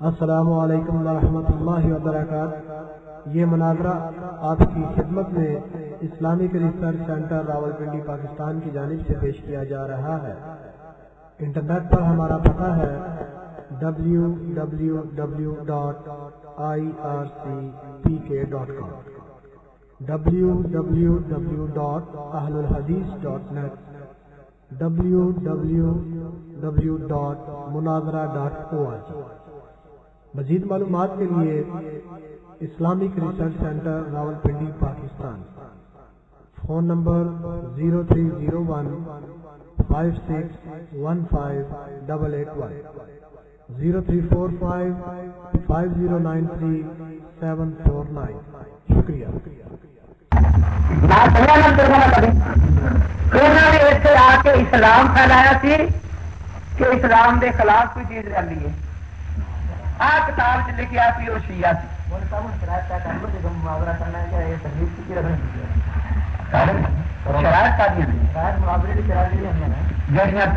السلام علیکم ورحمۃ اللہ وبرکاتہ۔ یہ مناظرہ آپ کی خدمت میں Islamic research centre Rawalpindi Pakistan کی جانب سے پیش کیا جا رہا ہے۔ انٹرنیٹ پر ہمارا پتہ ہے W W W dot I R C P K dot com W W W dot اہل الحدیث dot net W W W dot مناظرہ ڈاٹ او آر جی مزید معلومات کے لیے Islamic research centre Rawalpindi Pakistan. Phone number zero three zero one five six one five double eight one zero three four five five zero nine three seven four nine. شکریہ۔ آ کے اسلام پھیلایا سی کہ اسلام دے خلاف کوئی چیز رہی ہے۔ آ کتاب چ لکھا سی وہ شیعہ سی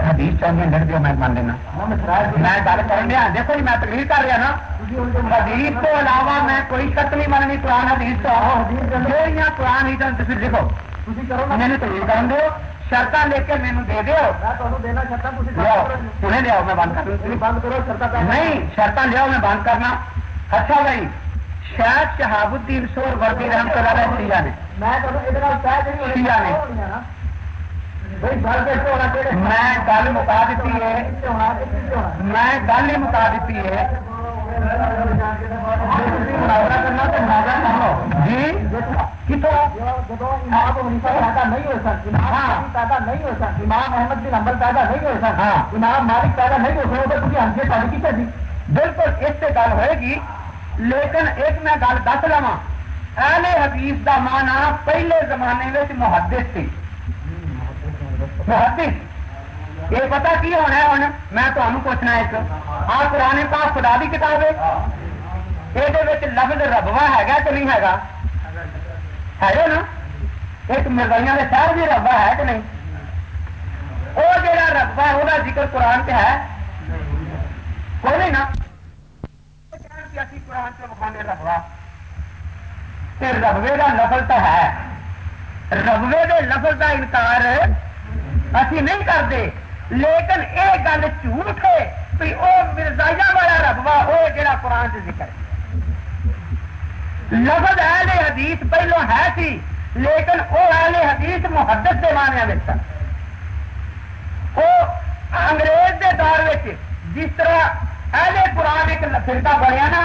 حدیث چاہیے لڑ دیا میں مان لینا۔ میں گل کر رہا دیکھو جی میں تقریر کر رہا نا۔ حدیث تو علاوہ میں کوئی شرط نہیں مننی قرآن حدیث تو قرآن ہی تھی لکھو۔ میں تقریر کر دو شرط لے کے مینو دے دو انہیں لیا میں بند کر بند کرو شرط نہیں شرط لیا میں بند کرنا اچھا بھائی شاید شہاب الدین سور وردی رحمت اللہ شیعہ نے شیعہ نے میں گل مکا دیتی ہے میں گل ہی مکا دیتی ہے جی پیدا نہیں ہو سکتی پیدا نہیں ہو سکتی امام احمد بن امبل پیدا نہیں ہو سکتا امام مالک پیدا نہیں ہو سکتا کیونکہ ہم سے پیدا کی چاہیے بالکل اس سے گل ہوئے گی لیکن ایک میں گل دس لوا اہل حدیث کا مانا پہلے زمانے میں محدث تھی۔ محدث؟ یہ پتا کی ہونا ہے ہوں میں تمہیں پوچھنا ایک۔ آ قرآن پاس خدا کی کتاب ہے۔ یہ لفظ ربوا ہے کہ نہیں ہے ہے نا ایک مرغیاں کے شہر بھی ربا ہے کہ نہیں وہ جہاں ربا ہے وہ ذکر قرآن سے ہے کوئی نہیں نا قرآن سے ربا ربوے کا لفظ تو ہے ربوے کے لفظ کا انکار اسی نہیں کرتے لیکن یہ گل جھوٹ ہے کہ وہ مرزایا والا ربوا وہ جہاں قرآن سے ذکر ہے لفظ اہل حدیث پہلو ہے سی، لیکن وہ اہل حدیث محدت کے مانے میں وہ انگریز کے دور جس طرح اہل قرآن ایک فرقہ بنیا نا،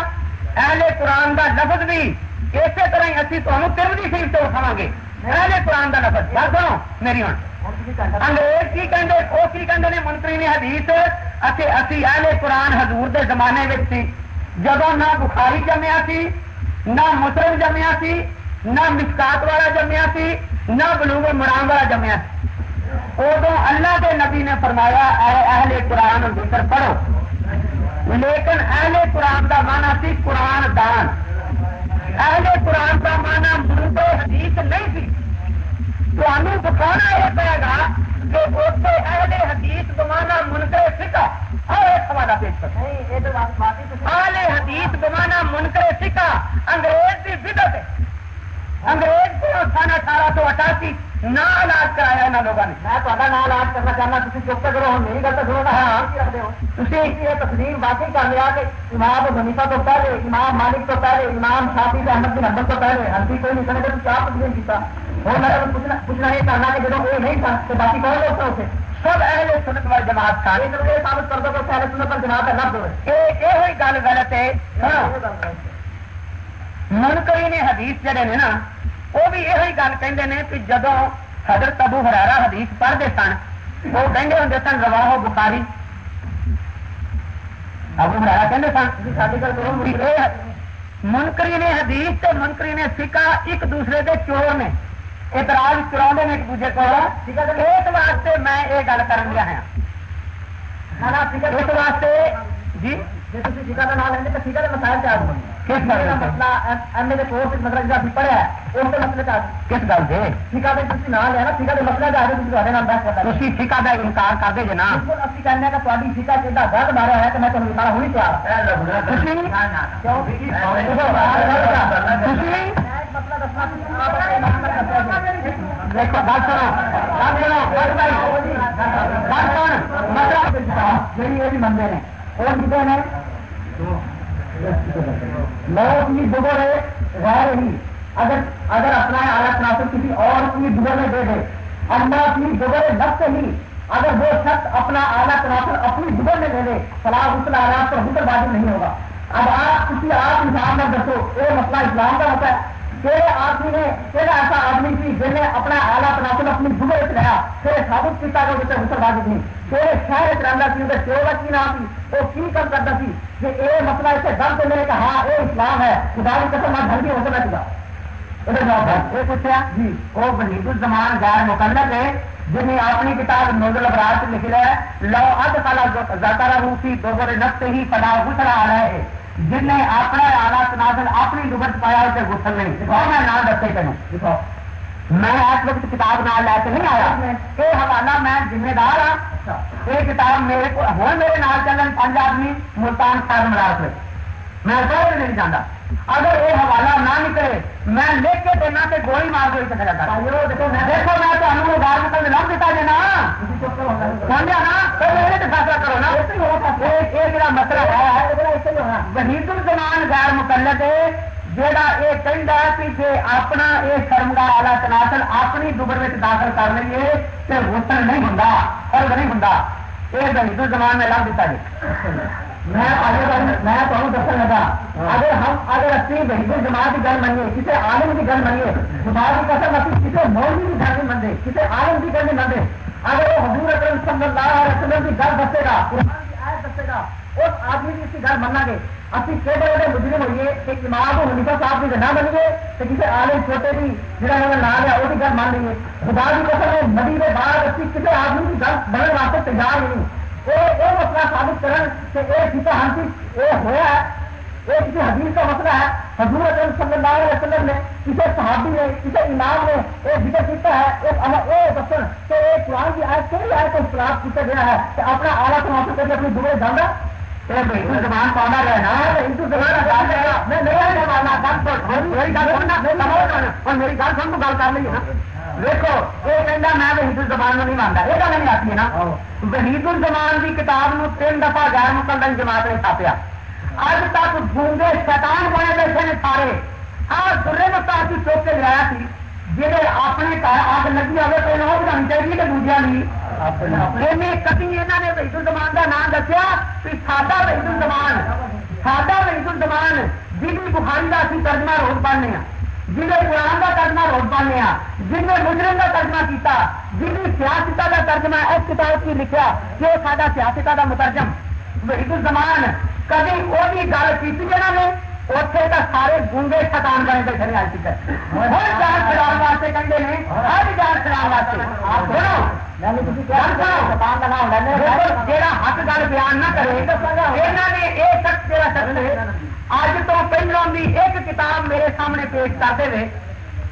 اہل قرآن کا لفظ بھی اسی طرح ہی اسی تمہیں ترمدی شریف سے اٹھا گے۔ اہل قرآن کا لفظ گل سنو میری ہوں انگریز کی کہتے وہ کی کہتے ہیں منتری نے حدیث اچھے اسی اہل قرآن حضور دے زمانے میں سی۔ جب نہ بخاری جمیا سی نہ مسلم جمیا سی نہ مسکات والا جمیا سی نہ بلوغ مرام والا جمیا ادو اللہ کے نبی نے فرمایا، اے اہل قرآن، ذکر پڑھو۔ لیکن اہل قرآن کا مانا سی قرآن دان۔ اہل قرآن کا مانا مرد حدیث نہیں سی تمہیں بکھانا یہ پڑے گا کہ اسے اہل حدیث بمانا منکر سکھا اور ایک حوالہ پیش کر اہل حدیث بمانا منکر سکھا انگریز کی بدت ہے انگریز کو سن اٹھارہ سو اٹھاسی نہ علاج کرایا یہاں لوگوں نے میں تا نہ علاج کرنا چاہنا تھی چپ کرو ہوں نہیں گلتا سنو ہاں تھی یہ تقسیم باقی کر لیا کہ امام بنیفا تو پہلے امام مالک تو پہلے امام شافی احمد بن حمد تو پہلے ہنسی کوئی نہیں تو کیا تقسیم کیا اور میں پوچھنا یہ کرنا کہ جب یہ نہیں تھا تو باقی کون لوگ تھے سب اہل سنت وال جماعت سارے ثابت کر دو کہ اہل سنت وال جماعت لفظ یہ گل غلط ہے۔ منکری نے حدیث جڑے نے نا وہ بھی یہ گل کہ حضرت ابو ہرارا حدیث پڑھتے سن وہ کہتے ہوں سن رواہ بخاری۔ ابو ہرارا کہتے سن منکری نے حدیث تے منکری نے سکھا ایک دوسرے کے چور نے۔ اعتراض کرا نے ایک دوسرے کو اس واسطے میں یہ گل کر لیا ہاں۔ اس واسطے جی؟ جی تھی ٹھیکا کا نام لیں تو ٹھیکا کے مسائل سے آ جائیں کس گل مسئلہ ایم اے کورس مطلب جب پڑھا ہے اس کے مسئلے سے کس گل سے ٹھیکا کے تھی نام لیا نا ٹھیکا کے مسئلے سے آ جائے تھی نام بحث کرتا تھی ٹھیکا کا انکار کر دے جنا بالکل اسی کہنے کہ تاری ٹھیکا کے گلت مارا ہے تو میں تمہیں بتانا ہوئی تیار دیکھو، گل سنو گل سنو، گل سن مطلب جی یہ منگے نے اور کتنے نے لوگ کی دبر ہے غیر ہی۔ اگر اگر اپنا آیا تناسب کسی اور کی دبر میں دے دے، اللہ کی دبر نفس ہی۔ اگر وہ شخص اپنا اعلیٰ تناسب اپنی دبر میں دے دے، فلاح حسن آرام پر حسن بازی نہیں ہوگا۔ اب آپ کسی آپ انسان میں دسو یہ مسئلہ اسلام کا ہوتا ہے۔ کہڑے آدمی نے کہڑا ایسا آدمی تھی جن نے اپنا آلہ تناسب اپنی دبر چلایا پھر ثابت کیا کہ اسے حسن بازی نہیں۔ کہڑے شہر چلا سی پیو کا کی نام سی وہ کی کم کرتا سی کہ یہ مسئلہ اسے دم سے میرے کہا یہ اسلام ہے۔ خدا کی قسم میں ڈھنگ ہو سکتا یہ پوچھا جی۔ وہ بنید الزمان غیر مکلت ہے جن نے اپنی کتاب نوزل ابراج لکھ لیا ہے لو اد کالا زیادہ روسی دو نفس ہی پلا گسڑا آ رہا ہے جن نے اپنا آلہ تنازل اپنی لغت پایا، اسے غسل نہیں۔ اور میں نام دسے تین میں اس وقت کتاب نہ لے کے نہیں آیا۔ یہ حوالہ، میں ذمہ دار ہاں۔ یہ کتاب میرے کو ہوں، میرے نال چلن پانچ آدمی، ملتان صاحب ملا میں میں کوئی نہیں جانا اگر یہ حوالہ نہ نکلے میں لکھ کے دینا کہ گولی مار کے دیکھو میں تمہیں گار نکل نام دیتا جی نا۔ سمجھا نا؟ میرے فیصلہ کرو نا۔ یہ جا مسئلہ ہے۔ وحید الزمان غیر مقلد جہاں یہ کہہ کہ جی اپنا یہ والا تناسل اپنی دبر میں داخل کر لیے تو غسل نہیں ہوں فرق نہیں ہوں یہ وحید الزمان میں لگ دیتا جی۔ میں میں تمہیں دسن لگا۔ اگر ہم اگر اسی بہتر جماعت کی گل منیے کسی عالم کی گل منیے جماعت کی قسم اسی کسی مولوی کی گل نہیں منتے کسی عالم کی گل نہیں منتے۔ اگر وہ حضور اکرم صلی اللہ علیہ وسلم کی گل دسے گا قرآن کی آیت دسے گا اس آدمی کی اس کی گل مننا گے۔ اسی کہڑے بڑے مجرم ہوئیے کہ امام حنیفہ صاحب کی نہ بنیے تو کسی عالم چھوٹے بھی جہاں ہمیں نام ہے وہ گل مان لیے خدا کی قسم نبی کے بعد اسی کسی آدمی کی گل بننے واسطے تیار نہیں۔ یہ مسئلہ ثابت کرن کہ یہ ہوا ہے یہ کسی حدیث کا مسئلہ ہے حضور اکرم صلی اللہ علیہ وسلم نے کسی صحابی نے کسی امام نے یہ ذکر کیا ہے ایک یہ دسن کہ یہ قرآن کی آیت کہڑی آیت کو خلاف کیا گیا ہے کہ اپنا آلہ تناسب کر کے اپنی دورے جانا زبان پانا رہنا ہندو زبان میں نہیں میری گل سن کو گل کر لی دیکھو یہ کہنا میں وحید الزمان نہیں مانتا یہ گل نہیں آتی ہے نا وحید الزمان کی کتاب نو تین دفعہ غیر مقدم جماعت نے چھاپیا اج تک گونگے شیطان بنے بیٹھے نے سارے ہاں کی چوک کے لیا سی جہے اپنے گھر اگ لگی ہوئے تو وہ بنانی چاہیے کہ دوجیا نہیں کبھی یہاں نے وحید الزمان کا نام دسیا کہ ساڈا وحید الزمان ساڈا وحید الزمان جن بخاری کا اسی ترجمہ روز پڑھنے ہیں جنہیں قرآن کا ترجمہ روز پانے جن نے مجرم کا ترجمہ کیتا جن نے سیاستہ کا ترجمہ اس کتاب کی لکھا کہ وہ سارا سیاستہ کا مترجم زمان کبھی وہ بھی گل کی جنہوں نے؟ اتنے تو سارے گونگے شتان بنے بیٹھے نے آج تک ہر جان چلاؤ واسطے کہتے ہیں ہر جان چلاؤ واسطے جہاں حق گل بیان نہ کرے یہاں نے یہ شخص جہاں شخص اج تو پہلوں بھی ایک کتاب میرے سامنے پیش کرتے ہوئے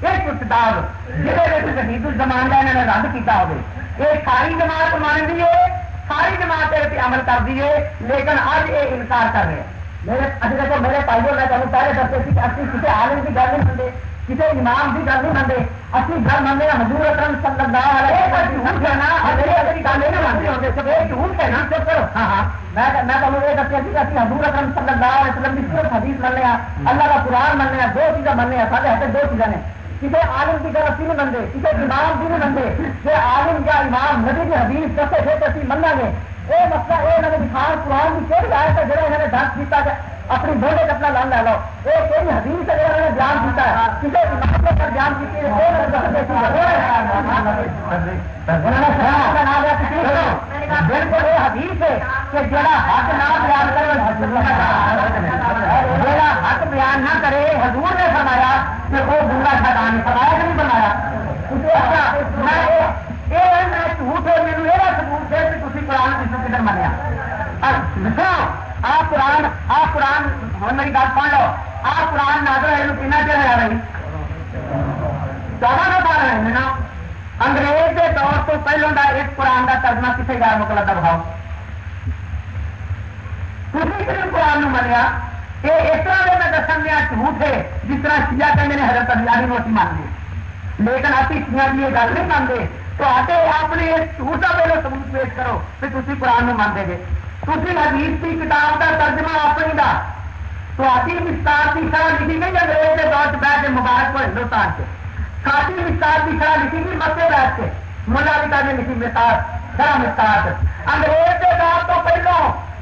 ایک کتاب جہد الزمان کا انہوں نے رد کیا ہو یہ ساری جماعت مان دیے ساری جماعت عمل کر دیے لیکن اج یہ انکار کر رہے ہیں میرے ابھی دیکھو میرے پائیوں میں تمہیں پہلے دستے کہ اسی کسی عالم کی گل نہیں منتے کسی امام کی گل نہیں منتے اسی گل منگے حضور اکرم صلی اللہ علیہ گل نہیں منتے سب چپ کرو۔ ہاں ہاں۔ میں میں تمہیں یہ دسیا کہ اسی حضور اکرم صلی اللہ علیہ وسلم کی صرف حدیث مننے اللہ کا قرآن مننے دو چیزیں مننے سارے ہاتھ دو چیزیں نے کسی عالم کی گل اسی نہیں منتے کسی امام کی نہیں منتے کہ عالم یا امام نبی کی حدیث دسے تھے تو اسی گے یہ مسئلہ یہ انہوں نے قرآن کی کہڑی آئے تھا جہاں انہوں نے دس کیا اپنی بوڑھے کا اپنا لان لے لو یہ کہڑی حدیث ہے جہاں نے بیان کیا ہے کسی امام نے پر بیان کی بالکل یہ حدیث ہے کہ جڑا حق نہ بیان کرے جڑا حق بیان نہ کرے حضور نے فرمایا کہ وہ بوڑھا شیطان فرمایا کہ نہیں فرمایا میں جھوٹ ہے میرے یہ ثبوت ہے کہ تھی قرآن کس کدھر منیا۔ آ قرآن آ قرآن ہوں میری گل پڑھ لو۔ آ قرآن ہے کن رہے نا انگریز کے دور تو پہلوں کا قرآن کا ترجمہ کسی غیر مقلد کا تھی قرآن منیا؟ یہ اس طرح کے میں دسن دیا جھوٹ ہے، جس طرح شیعہ کہتے ہیں حضرت علی نو اسی مانتے لیکن ابھی شیعہ کی یہ گل نہیں مانتے تو آتے اپنے جھوٹ کا پہلے سبوت پیش کرو کہ تھی قرآن نو مانتے گے تھی حدیث کی کتاب کا ترجمہ اپنی کا تو آتی کی شرح لکھی گئی انگریز کے دور سے بیٹھ کے مبارک کو ہندوستان سے کافی مستار کی شرح لکھی گئی مسے بیٹھ کے ملا پتا نے لکھی مستار شرح مستار انگریز کے دور تو پہلو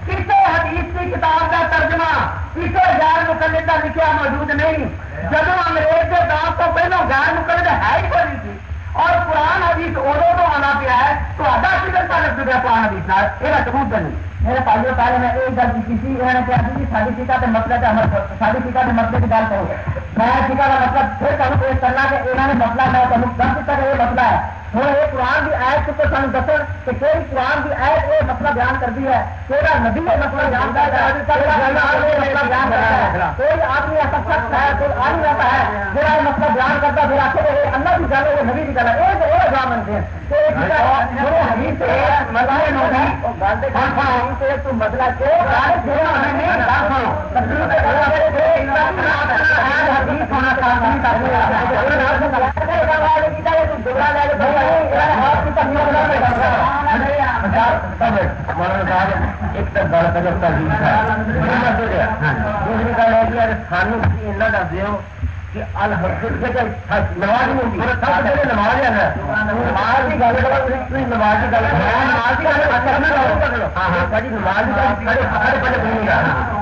کسی حدیث کی کتاب کا ترجمہ کسی غیر مقلد کا لکھا موجود نہیں جب انگریز کے دور تو پہلو غیر مقلد ہے ہی کوئی نہیں اور قرآن حدیث ادو تو آنا پیا ہے، تو آدھا فکر کا لگ چکا قرآن حدیث یہ ثبوت بنی میرے پہلے پہلے میں ایک گل کی تھی، انہوں نے کہا کہ ساری فکا کے مسئلے کا ساری فکا کے مسئلے کی گل کرو۔ میں فکا کا مطلب پھر تمہیں پیش کرنا کہ انہوں نے مسئلہ میں تمہیں دس تک یہ مسئلہ ہے ہوں یہ قرآن کی آیت تو سن دس کہ کوئی قرآن کی آیت یہ مسئلہ بیان کرتی ہے کوئی نبی یہ مسئلہ بیان کرتا ہے کوئی آدمی ایسا شخص ہے کوئی آدمی ایسا ہے جہاں یہ مسئلہ بیان کرتا پھر آخر یہ اللہ کی گل ہے یہ نبی کی گل ہے یہ جواب ملتے ہیں مسئلہ ایک تو گل دوسری گل ہے کہ سانو ایسا دس دو کہ نماز نماز ہے نماز کی گل کرو نماز کی گل نماز کی گل ہاں ہاں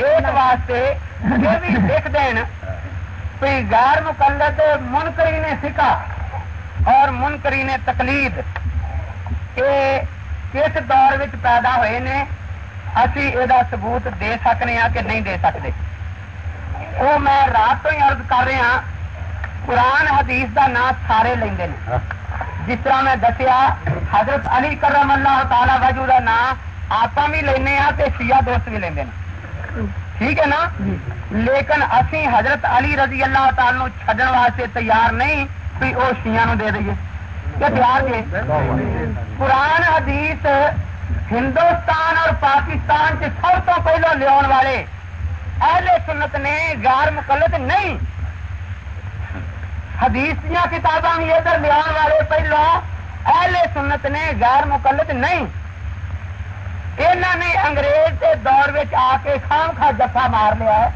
واسطے یہ بھی لکھ دین کوئی غیر مقلد منکری نے سکھا اور منکری نے تقلید یہ کس دور میں پیدا ہوئے نے اسی یہ ثبوت دے سکنے ہاں کہ نہیں دے سکتے وہ میں رات تو ہی عرض کر رہا قرآن حدیث دا نام سارے لیں جس طرح میں دسیا حضرت علی کرم اللہ تعالی وجو کا نام آپ بھی لینا شیعہ دوست بھی لینا ٹھیک ہے نا؟ لیکن اسی حضرت علی رضی اللہ تعالی چڈن واسطے تیار نہیں کہ وہ شیا دے دئیے کیا تیار جی قرآن، حدیث، ہندوستان اور پاکستان سے سب تو پہلو لیا والے اہل سنت نے غیر مقلد نہیں۔ حدیث دیا کتاباں بھی ادھر لیا والے پہلو اہل سنت نے غیر مقلد نہیں۔ انہوں نے انگریز کے دور آ کے خام خا جفا مار لیا ہے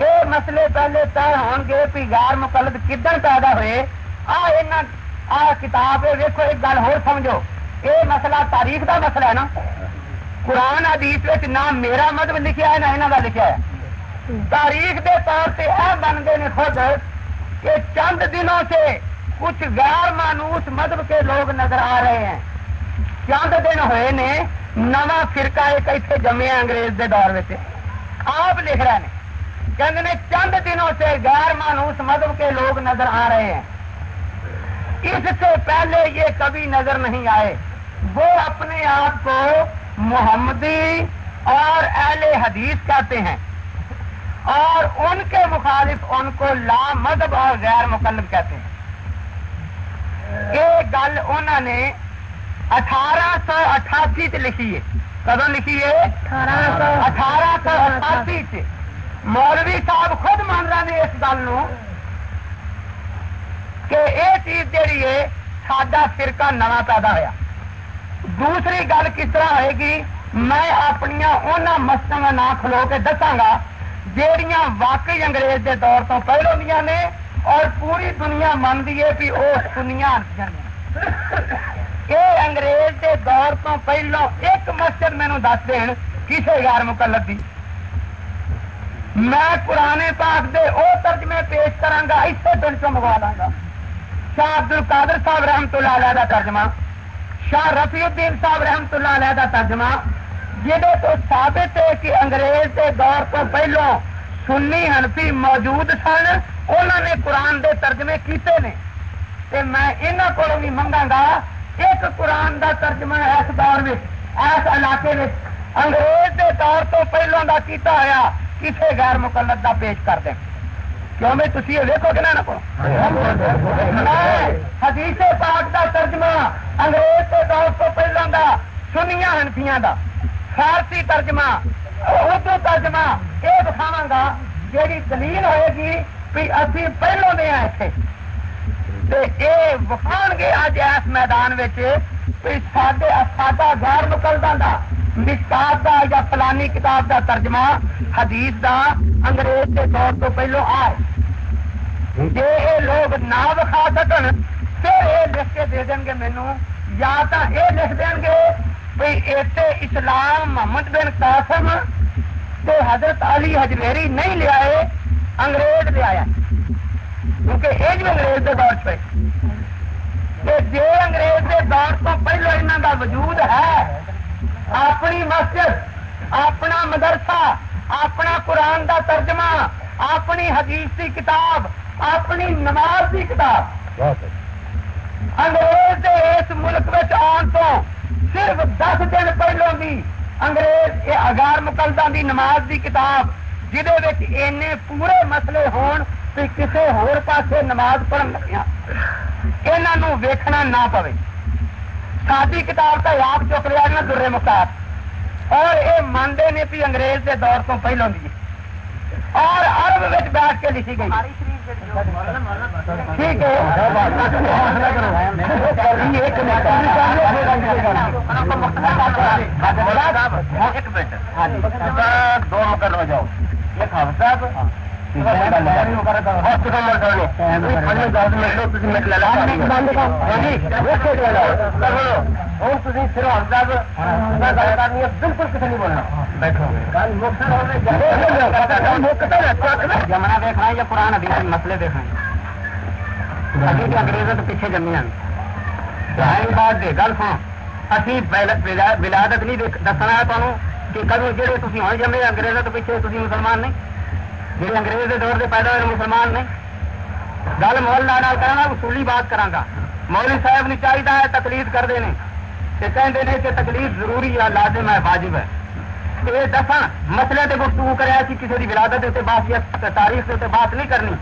یہ مسئلے پہلے طے ہو گے بھی غیر مقلد کدن پیدا ہوئے آ آ کتاب ویکو ایک گل ہو سمجھو یہ مسئلہ تاریخ دا مسئلہ ہے نا قرآن حدیث نہ میرا مذہب لکھا ہے نہ یہاں کا لکھا ہے تاریخ دے طور سے یہ بنتے ہیں خود کہ چند دنوں سے کچھ غیر مانوس مذہب کے لوگ نظر آ رہے ہیں چند دن ہوئے نے نواں فرقہ ایک اتنے جمے انگریز کے دور میں آپ لکھ رہے ہیں کہ چند دنوں سے غیر مانوس مذہب کے لوگ نظر آ رہے ہیں۔ اس سے پہلے یہ کبھی نظر نہیں آئے۔ وہ اپنے آپ کو محمدی اور اہل حدیث کہتے ہیں۔ اور ان کے مخالف ان کو لا مذہب اور غیر مقلب کہتے ہیں۔ یہ گل انہوں نے اٹھارہ سو اٹھاسی لکھی ہے۔ کدو لکھی ہے؟ اٹھارہ سو اٹھاسی مولوی صاحب خود مان رہے ہیں اس گل کہ یہ چیز جہی ہے سڈا فرقہ نواں پیدا ہوا دوسری گل کس طرح ہوئے گی؟ میں اپنی ان مسجد کا نام کھلو کے دساگا جہیا واقعی انگریز کے دور تو پہلو دیا نے اور پوری دنیا منتی ہے کہ وہ سنیا یہ انگریز کے دور تو پہلو ایک مسجد مینو دس دین کسی غیر مقلد دی؟ میں پرانے پاک دے او ترجمے پیش کرا گا اسے پنڈ چ منگوا لا گا شاہ عبد القادر صاحب رحمت اللہ علیہ کا ترجمہ، شاہ رفیع الدین صاحب رحمت اللہ علیہ کا ترجمہ جہے تو ثابت ہے کہ انگریز کے دور تو پہلو سنی ہنفی موجود سن، انہوں نے قرآن دے ترجمے کیتے نے۔ تے میں انہوں کو بھی منگا گا ایک قرآن دا ترجمہ اس دور میں اس علاقے میں۔ انگریز دے دور تو پہلو دا کیتا ہوا کسی غیر مقلد دا پیش کر دیں۔ کیوں میں تھی یہ دیکھو کہ نہ نہ میں حدیث پاک دا ترجمہ انگریز کے دور تو پہلو دا سنیا ہنفیاں دا۔ فارسی ترجمہ، اردو ترجمہ، یہ دکھاوا گا، جیڑی دلیل ہوئے گی بھی ابھی پہلو دے ہیں اتنے یہ وکھان گے اج اس میدان ساڈا غیر مقلدہ دا مشکات دا یا فلانی کتاب دا ترجمہ حدیث دا انگریز کے دور تو پہلو آئے جی یہ لوگ نہ وکھا سکن پھر یہ لکھ کے دے دیں گے مینو یا تو یہ لکھ دیں گے بھائی اتنے اسلام محمد بن قاسم تو حضرت علی ہجمیری نہیں لیا انگریز لیا کیونکہ یہ بھی انگریز کے دور پہ جی انگریز کے دور تو پہلو یہاں کا وجود ہے اپنی مسجد اپنا مدرسہ اپنا قرآن کا ترجمہ اپنی حدیث کی کتاب اپنی نماز کی کتاب انگریز اس ملک آن تو صرف دس دن پہلوں کی انگریز یہ اگار مکلدہ دی نماز دی کتاب جہد پورے مسئلے ہون کہ کسی ہور پاسے نماز پڑھن لگیا یہاں ویکھنا نہ پوے۔ ساری کتاب کا آپ چک لیا نا درے مکار اور یہ مانتے نے بھی انگریز کے دور تو پہلوں دی۔ اور ارب بیٹھ کے لکھی گئی۔ ٹھیک ہے۔ دو ہو جاؤ ایک صاحب۔ بالکل کسی نہیں بولنا جمنا دیکھنا یا پرانا ابھی مسئلے دیکھنا ابھی انگریزوں تو پیچھے جمیا بات دے گل سن ابھی ولادت نہیں دسنا ہے تمہیں کہ کدو جہے تھی ہوں جمے انگریزوں تو پیچھے تھی مسلمان نہیں جی انگریز کے دور سے پیدا ہوئے مسلمان نے گل مول نال کرنا اصولی بات کرا مولوی صاحب نے چاہیے ہے تکلیف کرتے ہیں کہتے ہیں کہ تکلیف ضروری ہے لازم ہے واجب ہے یہ دس مسئلے سے گفتگو کرا کہ کسی کی ولادت کے بات یا تاریخ کے بات نہیں کرنی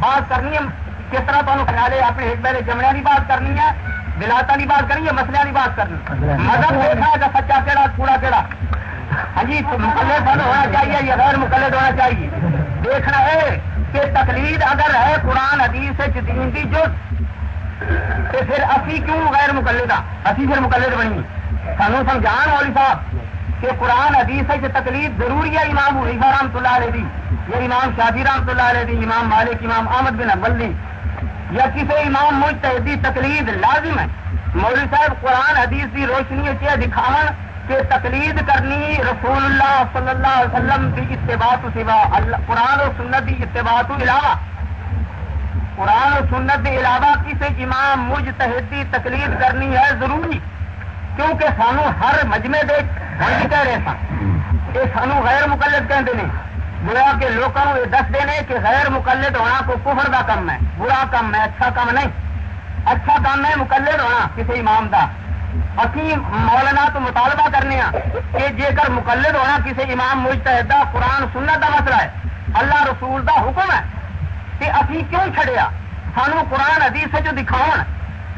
بات کرنی ہے کس طرح تمہیں خیال ہے اپنے ایک بار جمنیا کی بات کرنی ہے ولادت کی بات کرنی ہے مسئلے کی بات کرنی مذہب دیکھنا ہے سچا کہڑا کوڑا کہڑا ہاں جی مقلد ہونا چاہیے یا غیر مقلد ہونا چاہیے دیکھنا ہے کہ تقلید اگر ہے قرآن، حدیث دین کی جو تو پھر اسی کیوں غیر مقلد ہاں اسی پھر مقلد بنی؟ سانو سمجھان والی صاحب کہ قرآن، حدیث ہے کہ تقلید ضروری ہے؟ امام حلیفہ رحمۃ اللہ علیہ دی، یا امام شادی رحمۃ اللہ علیہ دی، امام مالک، امام احمد بن ابل دی، یا کسی امام مجتہدی تقلید لازم ہے؟ مولوی صاحب، قرآن، حدیث کی روشنی چاہے دکھاون کہ تقلید کرنی رسول اللہ صلی اللہ علیہ وسلم کی اتباع تو سوا قرآن و سنت کی اتباع تو علاوہ۔ قرآن و سنت کے علاوہ کسی امام مجھ تحدی تقلید کرنی ہے ضروری کیونکہ سانو ہر مجمے دے کہہ رہے سن۔ یہ سانو غیر مقلد کہتے ہیں گویا کہ لوگوں یہ دستے ہیں کہ غیر مقلد ہونا کو کفر کا کم ہے برا کم ہے اچھا کم نہیں۔ اچھا کام ہے مقلد ہونا کسی امام کا اسی مولانا تو مطالبہ کرنے ہاں کہ جے کر مقلد ہونا کسی امام مجتہدہ قرآن سنت کا مسئلہ ہے، اللہ رسول دا حکم ہے کہ اسی کیوں چھڑیا سانو قرآن حدیث جو دکھاؤ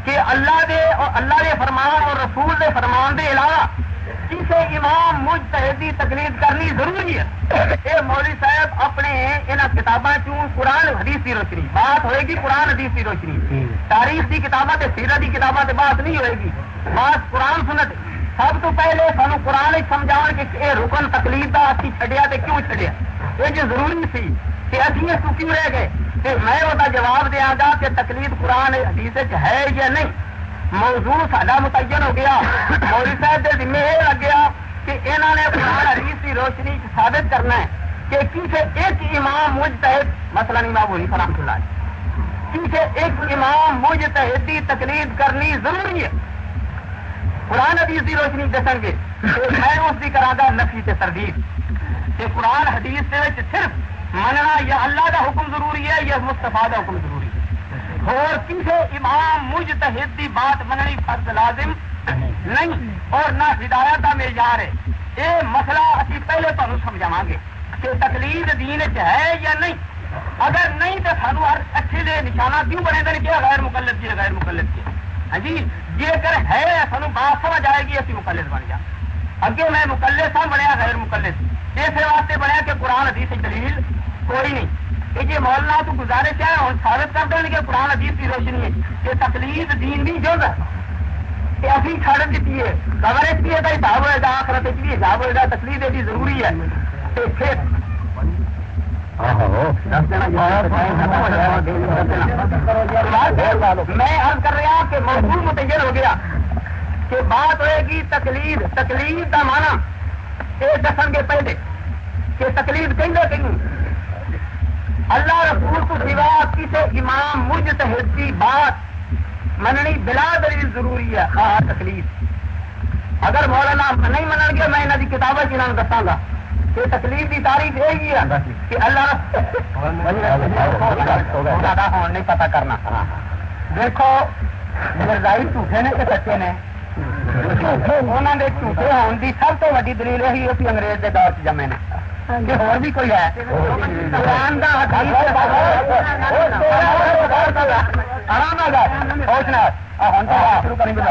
کہ اللہ دے اور اللہ دے فرمان اور رسول دے فرمان دے علاوہ کسی امام مجتہدی تقلید کرنی ضروری ہے۔ یہ مولوی صاحب اپنے یہاں کتاباں چوں قرآن حدیث کی روشنی؟ بات ہوئے گی قرآن حدیث کی روشنی۔ تاریخ کی کتابیں سیرت کی کتابیں بات نہیں ہوئے گی۔ بات قرآن سنت سب تو پہلے سانو قرآن سمجھا کہ یہ رکن تکلیف کا اچھی چڈیا تو کیوں چڈیا یہ جو ضروری سی کہ ابھی اس کیوں رہ گئے؟ کہ میں وہ جواب دیا گا کہ تکلیف قرآن حدیث ہے یا نہیں۔ موضوع ساڈا متعین ہو گیا۔ موری صاحب کے ذمے یہ لگ گیا کہ انہوں نے قرآن حدیث کی روشنی ثابت کرنا ہے کہ کسی ایک امام مجھ تحت مسئلہ نہیں ماں بولی فرام چلا کسی ایک امام مجھ تحتی تکلیف کرنی ضروری ہے۔ قرآن حدیث کی روشنی دسن گے میں اس کی کرا گا نفی سے تردید۔ کہ قرآن حدیث کے صرف مننا یا اللہ کا حکم ضروری ہے یا مستفا کا حکم ضروری ہے۔ اور کسی امام مجھ تحت کی بات مننی فرض لازم نہیں اور نہ ہدایت کا معیار ہے۔ یہ مسئلہ اسی پہلے تمہیں سمجھاوا گے کہ تکلیف دین چ ہے یا نہیں۔ اگر نہیں تو سانو ہر اچھے دے نشانہ کیوں بنے دیں کہ غیر مقلد کی غیر مقلد کی ہاں جی جی اگر ہے سانو بات سمجھ آئے گی، اسی مقلد بن جا۔ اگے میں مقلد سا بنیا غیر مقلد۔ اس واسطے بنیا کہ قرآن حدیث دلیل کوئی نہیں۔ کہ جی مولانا تو گزارش ہے ہوں ثابت کر دیں کہ قرآن حدیث کی روشنی ہے کہ تکلیف دین نہیں جو کہ ابھی چھڑ دیتی ہے۔ خبر اس حساب ہوئے گا آخرت بھی حساب ہوئے گا ضروری ہے۔ پھر میں عرض کر رہا کہ موضوع متعین ہو گیا کہ بات ہوئے گی تکلیف تکلیف کا مانا یہ دسن گے پہلے کہ تکلیف کہیں کہیں اللہ رسول کو سوا کسی امام مجھ تحت کی بات مننی بلا دلیل ضروری ہے ہاں تکلیف اگر مولانا نہیں من گے میں انہوں کی کتابیں جنہوں دساگا کہ تکلیف کی تاریخ یہی ہے کہ اللہ نہیں پتا کرنا دیکھو مرزائی جھوٹے نے کہ سچے نے انہوں نے جھوٹے ہونے کی سب تو ویڈی دلیل یہی ہے کہ انگریز کے دور جمے نے بھی کوئی ہے قرآن کا آرام پہنچنا شروع کریں گے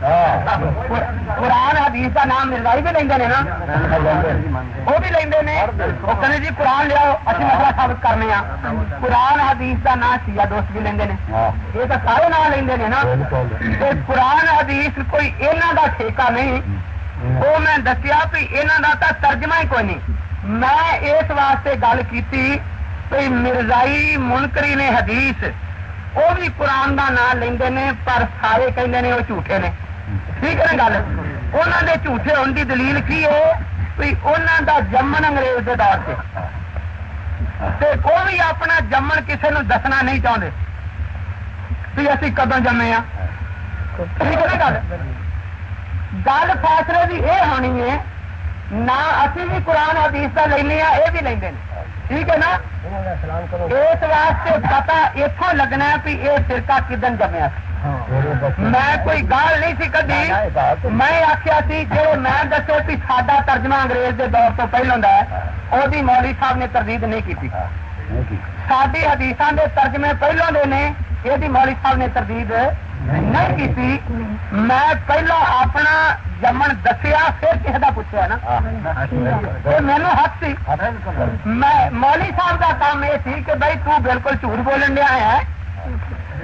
قرآن حدیث کا نام مرزائی بھی لیں نا؟ وہ بھی وہ کہنے جی قرآن لیا مسئلہ ثابت کرنے قرآن حدیث کا نام شیعہ دوست بھی لیں یہ تو سارے نام نا۔ قرآن حدیث کوئی یہاں کا ٹھیکہ نہیں۔ وہ میں دسیا بھی یہاں کا ترجمہ ہی کوئی نہیں۔ میں اس واسطے گل کی مرزائی منکری نے حدیث وہ بھی قرآن کا نام لیں پر سارے کہیں وہ جھوٹے نے۔ ٹھیک ہے گل انہوں نے جھوٹے ہونے کی دلیل کی ہے انہوں کا جمن انگریز کے دور سے وہ بھی اپنا جمن کسی نے دسنا نہیں چاہتے بھی اسی کدو جمے ہاں ٹھیک ہے گل گل فیصلے بھی یہ ہونی ہے نہ اسی بھی قرآن حدیث کا لینا یہ بھی لیں ٹھیک ہے نا اس واسطے پتا اتوں لگنا بھی یہ سرکا کدن جمیا میں کوئی گال نہیں سی کدی میں آخیا سی جی میں دسے بھی سڈا ترجمہ انگریز کے دور تو پہلوں ہے وہ مولوی صاحب نے تردید نہیں کی ساری حدیث کے ترجمے پہلوں دے نے یہ مولوی صاحب نے تردید نہیں کی میں پہلو اپنا جمن دسیا پھر کسی کا پوچھا نا مینو حق سی میں مولی صاحب کا کام یہ سی کہ بھائی تو بالکل جھوٹ بولن دیا ہے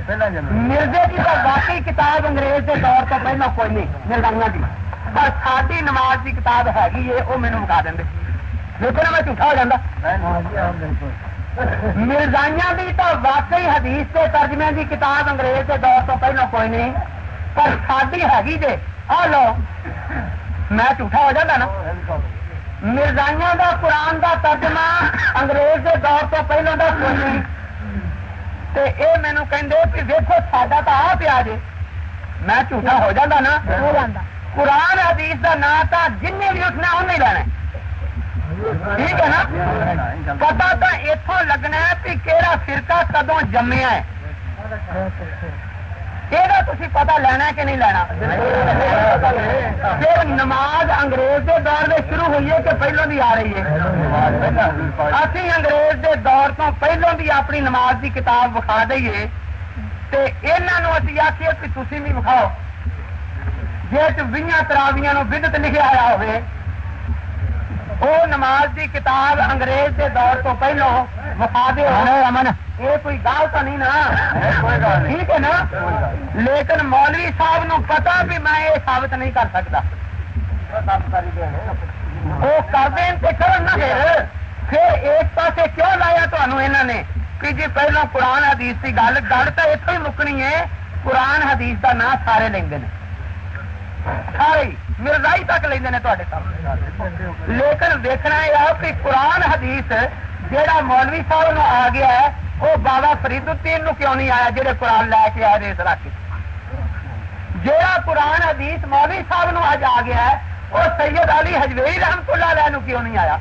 مرزے کی تو باقی کتاب انگریز کے دور تو پہلے کوئی نہیں مرزائیاں کی پر ساری نماز کی کتاب ہے وہ مینو مکا دیں نا میں جھوٹا ہو جاتا مرزائیاں بھی تو واقعی حدیث کے ترجمے کی کتاب انگریز کے دور تو پہلے کوئی نہیں پر ساری ہے جی آ لو میں جھوٹا ہو جاتا نا مرزائیاں کا قرآن کا ترجمہ انگریز کے دور تو پہلے کا کوئی نہیں یہ مینو کہ دیکھو ساڈا تو آ پیا جی میں جھوٹا ہو جاتا نا قرآن حدیث کا نام تو جن بھی اٹھنا ان نہیں لینا ٹھیک ہے نا پتا تو اتوں لگنا ہے کہ کہڑا فرقہ کدو جمیا ہے یہ پتا لینا کہ نہیں لینا؟ پھر نماز انگریز کے دور میں شروع ہوئی ہے کہ پہلو بھی آ رہی ہے۔ اسی انگریز کے دور تو پہلو بھی اپنی نماز کی کتاب وکھا دئیے۔ یہاں اسی آخیے کہ تھی بھی وکھاؤ۔ جی تراویاں بدت لکھا آیا ہوئے وہ نماز کی کتاب انگریز کے دور تو پہلو دے امن یہ کوئی گال تو نہیں نا۔ ٹھیک ہے نا؟ لیکن مولوی صاحب نو پتا بھی میں یہ ثابت نہیں کر سکتا۔ وہ کر دیں کرن نہ پھر۔ پھر ایک پاسے کیوں لایا تمہوں نے؟ کہ جی پہلو قرآن حدیث کی گل گل تو اتوں ہی مکنی ہے۔ قرآن حدیث کا نام سارے لیں سارے مرزائی تک لیں سامنے۔ لیکن دیکھنا یہ کہ قرآن حدیث جہاں مولوی صاحب نو آ گیا ہے وہ بابا فرید الدین نو کیوں نہیں آیا جہے قرآن لے کے آئے اس علاقے جہاں قرآن حدیث مولوی صاحب نو آج آ گیا ہے وہ سید علی حجویری رحمت اللہ علیہ نو کیوں نہیں آیا؟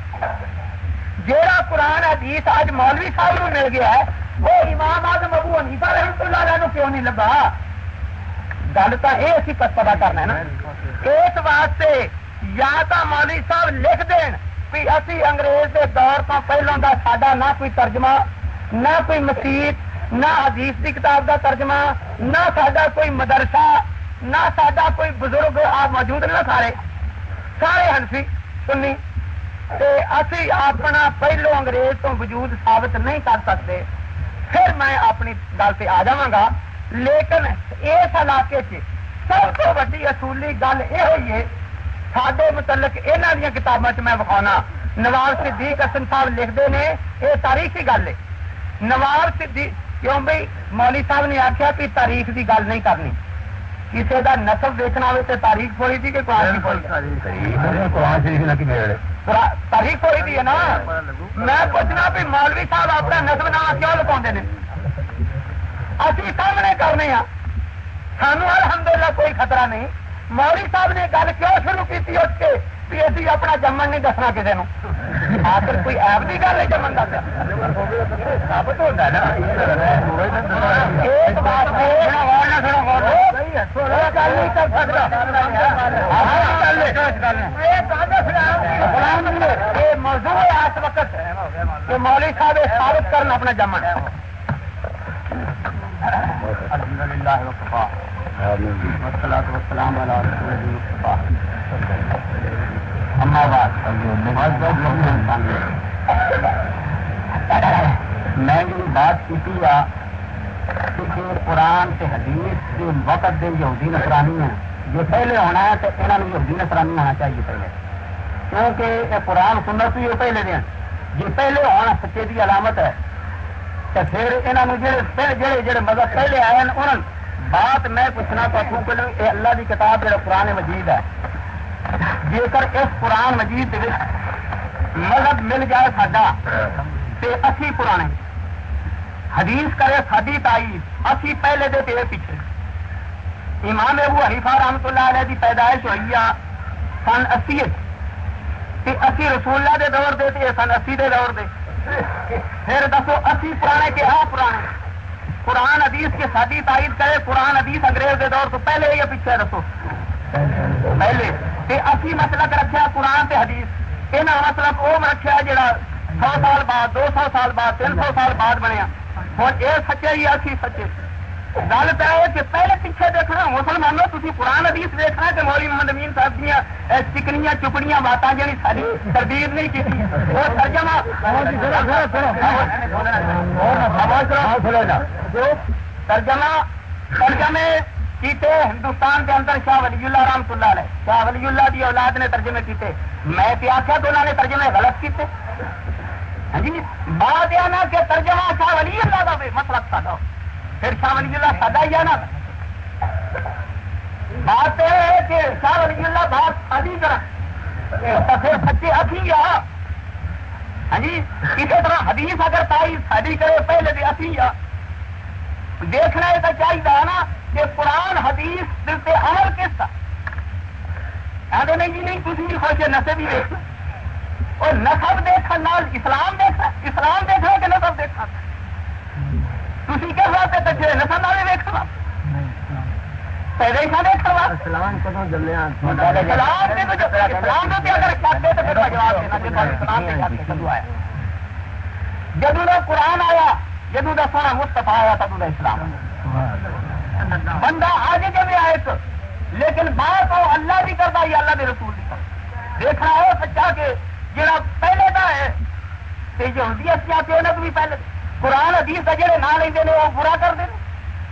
جہاں قرآن حدیث اج مولوی صاحب نو مل گیا ہے وہ امام آزم ابو حنیفہ رحمت اللہ علیہ نو کیوں نہیں لبا گل تو یہ اسی پتا کرنا ہے نا۔ اس واسطے یا تو مولوی صاحب لکھ دین کہ اسی انگریز کے دور تو پہلوں کا ساڈا نہ کوئی ترجمہ نہ کوئی مسیت نہ حدیث کی کتاب کا ترجمہ نہ سڈا کوئی مدرسہ نہ سڈا کوئی بزرگ آپ موجود نے سارے۔ سارے ہنسی سنی۔ اسی اپنا پہلو انگریز تو وجود ثابت نہیں کر سکتے۔ پھر میں اپنی گل سے آ جا لیکن اس علاقے چ سب تو ویڈی اصولی گل یہ ہوئی ہے سڈے متعلق یہاں دیا کتابوں میں بکھاؤنا نواب صدیق حسن صاحب لکھتے ہیں یہ تاریخی گل ہے۔ نواب صدیق کیوں بھائی مولی صاحب نے آخیا کہ تاریخ کی گل نہیں کرنی۔ کسی کا نسل دیکھنا ہو تو تاریخ پوری تھی کہ قرآن تاریخ پوری تھی ہے نا؟ میں پوچھنا بھی مولوی صاحب اپنا نسل نام کیوں لکھا اسی سامنے کرنے ہاں سانو الحمدللہ کوئی خطرہ نہیں مولوی صاحب نے گل کیوں شروع کی اس کے بھی ابھی اپنا جمن نہیں دسنا کسی نے آخر کوئی ایپ کی گل ہے جمن کا سابت ہوتا ہے موضوع ہے اس وقت کہ مولوی صاحب ثابت کرنا اپنا جمن الحمد للہ والصلاة والسلام على رسول المصطفى میں بات کی کہ قرآن سے حدیث جو وقت دے یہودی نسرانی ہیں جو پہلے ہونا ہے تو یہاں یہودی نسرانی ہونا چاہیے پہلے۔ کیونکہ قرآن سنت بھی وہ پہلے دیں جی پہلے ہونا سچے کی علامت ہے۔ تو پھر یہاں جڑے جڑے جڑے مذہب پہلے آئے ہیں انہوں بات میں پوچھنا تو اللہ کی کتاب جڑا قرآن مجید ہے، جیکر اس قرآن مجید مذہب مل جائے ساڈا اسی پرانے، حدیث کرے ساری تائید، اسی پہلے دے تیرے پیچھے۔ امام ابو حریفہ رحمت اللہ علیہ کی پیدائش ہوئی ہے سن اسی اسی رسول اللہ دے دور دے، تے سن اسی دے دور دے۔ پھر دسو، اسی پرانے کے ہاں پرانے قرآن حدیث کے ساتھی تائید کرے، قرآن حدیث انگریز دے دور تو پہلے یا پیچھے دسو۔ پہلے۔ تے اسی مسلک رکھیا قرآن تے حدیث۔ یہاں مسلک وہ رکھیا جڑا سو سال بعد، دو سو سال بعد، تین سو سال بعد بنیا۔ ہوں یہ سچے ہی اسی سچے؟ گل تو ہے کہ پہلے پیچھے دیکھنا مسلمانوں تھی قرآن حدیث دیکھنا کہ مولی محمد امین صاحب دیا چکنیاں چپڑیاں باتیں جی ساری تردید نہیں کی وہ ترجمہ ترجمہ ترجمے کیتے ہندوستان کے اندر شاہ ولی اللہ رحمت اللہ علیہ شاہ ولی اللہ کی اولاد نے ترجمے کیتے میں آخیا تو انہوں نے ترجمے غلط کیتے ہاں جی بات یہ نا کہ ترجمہ شاہ ولی اللہ کا مسلک ساڈا پھر شاہ ولی اللہ ساڈا ہی ہے بات یہ ہے کہ شاہ ولی اللہ بات ابھی کر پھر سچے ابھی آ ہاں جی اسی طرح حدیث اگر تائی ساری کرے، پہلے بھی اسی آ دیکھنا یہ تو چاہیے نا کہ قرآن، حدیث دل سے عمل کس کا آدھے نہیں جی نہیں کسی بھی خوش نسب بھی دیکھنا۔ اور نسب دیکھنا اسلام دیکھنا۔ اسلام دیکھنا کہ نسب دیکھنا؟ تھی واسطے ہی اسلام اسلام اسلام تو پھر جواب دینا اسلام کدو آیا جدو قرآن آیا جدو کا سونا مستفا آیا تدو کا اسلام۔ بندہ آگے کے بھی آئے لیکن بات وہ اللہ بھی کرتا یا اللہ کے رسول بھی کرتا دیکھنا ہو سچا کہ جڑا پہلے کا ہے یہودی ہستیاں پہ انہوں بھی پہلے۔ قرآن حدیث کا جڑے نام لیندے نے وہ برا کر دیں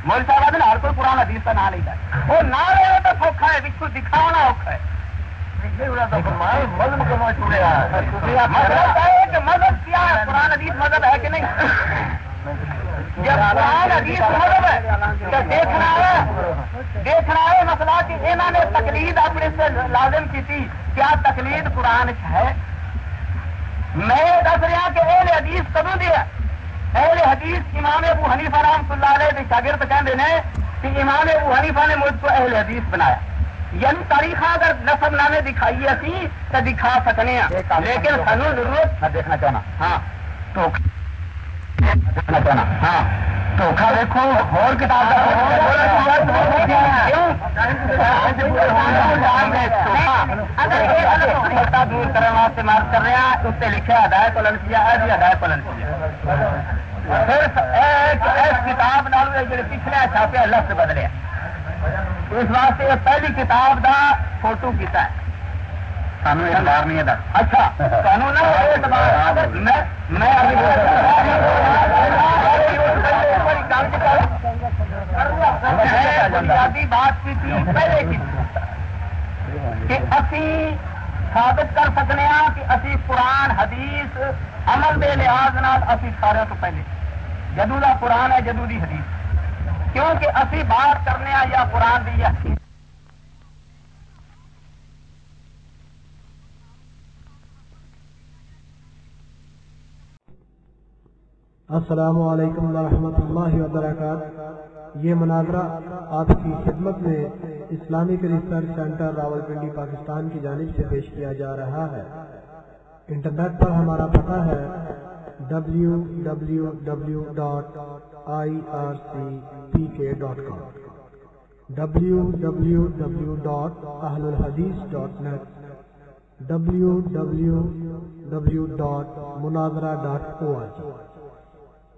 مول صاحب آدھے ہر کوئی قرآن حدیث کا نام لیتا وہ نہ لے تو سوکھا ہے پچھو دکھاونا اوکھا ہے۔ مذہب کیا ہے؟ قرآن حدیث مذہب ہے کہ نہیں؟ جب قرآن حدیث مذہب ہے تو دیکھنا ہے دیکھنا ہے مسئلہ کہ انہوں نے تقلید اپنے سے لازم کی تھی۔ کیا تقلید قرآن ہے؟ میں دس رہا کہ اہل حدیث کدوں دیا اہل حدیث امام ابو حنیفہ رحمۃ اللہ علیہ کے شاگرد کہتے ہیں کہ امام ابو حنیفہ نے مجھ کو اہل حدیث بنایا۔ یعنی تاریخ اگر نسب نامے دکھائیے اسی تو دکھا سکنے ہیں۔ لیکن سانو ضرورت۔ میں دیکھنا چاہنا۔ ہاں۔ تو دیکھنا چاہنا۔ ہاں۔ دھوکھا دیکھو اور کتاب دور کرنے واسطے مارک کر رہے ہیں اس سے لکھا ہدایت لنچیا ہے جی ہدایت پھر کتاب نال پچھلے چھاپے لفظ بدلے اس واسطے پہلی کتاب دا فوٹو کیتا ہے۔ سانو اعتبار نہیں ہے اچھا سانو نا میں بات کی تھی پہلے کی کہ اسی ثابت کر سکنے ہاں کہ اسی قرآن حدیث عمل دے لحاظ نال اسی سارے تو پہلے۔ جدو دا قرآن ہے جدو دی حدیث۔ کیونکہ اسی بات کرنے ہاں یا قرآن دی یا حدیث۔ السلام علیکم ورحمۃ اللہ وبرکاتہ۔ یہ مناظرہ آپ کی خدمت میں Islamic research centre Rawalpindi Pakistan کی جانب سے پیش کیا جا رہا ہے۔ انٹرنیٹ پر ہمارا پتہ ہے W W W dot I R C P K dot com W W W dot اہل الحدیث dot net W W W dot مناظرہ ڈاٹ او آر جی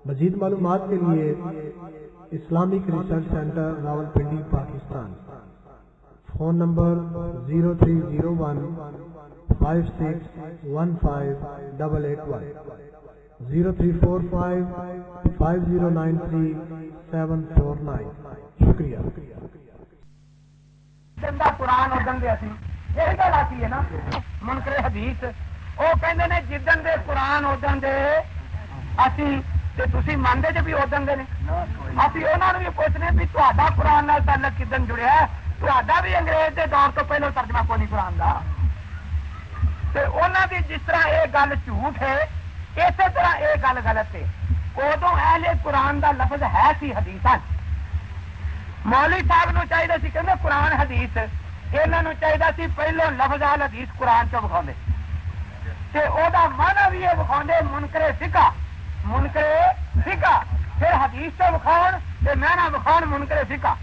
مزید معلومات کے لیے Islamic research centre Rawalpindi Pakistan. Phone number zero three zero one five six one five double eight one zero three four five five zero nine three seven four nine. شکریہ۔ قرآن ادن دے اسی یہ گل آتی ہے نا، منکر حدیث۔ وہ کہندے نے جدن دے قرآن ادن دے اسی مانتے جی بھی ادن دے ابھی بھی پوچھنے بھی تا قرآن تعلق کدن جڑیا ہے بھی انگریز کے دور تو پہلو ترجمہ کو نہیں قرآن کا جس طرح یہ گل جھوٹ ہے اسی طرح یہ گل غلط ہے ادو اہل قرآن کا لفظ ہے سی حدیث مولوی صاحب نو چاہیے سی کہ قرآن حدیث یہاں چاہیے سی پہلو لفظ آل حدیث قرآن چ بکھا من بھی یہ بکھا منکرے سکھا منکرے فکا پھر حدیث سے بخاؤ پھر میں نہ بخاؤ منکرے فکا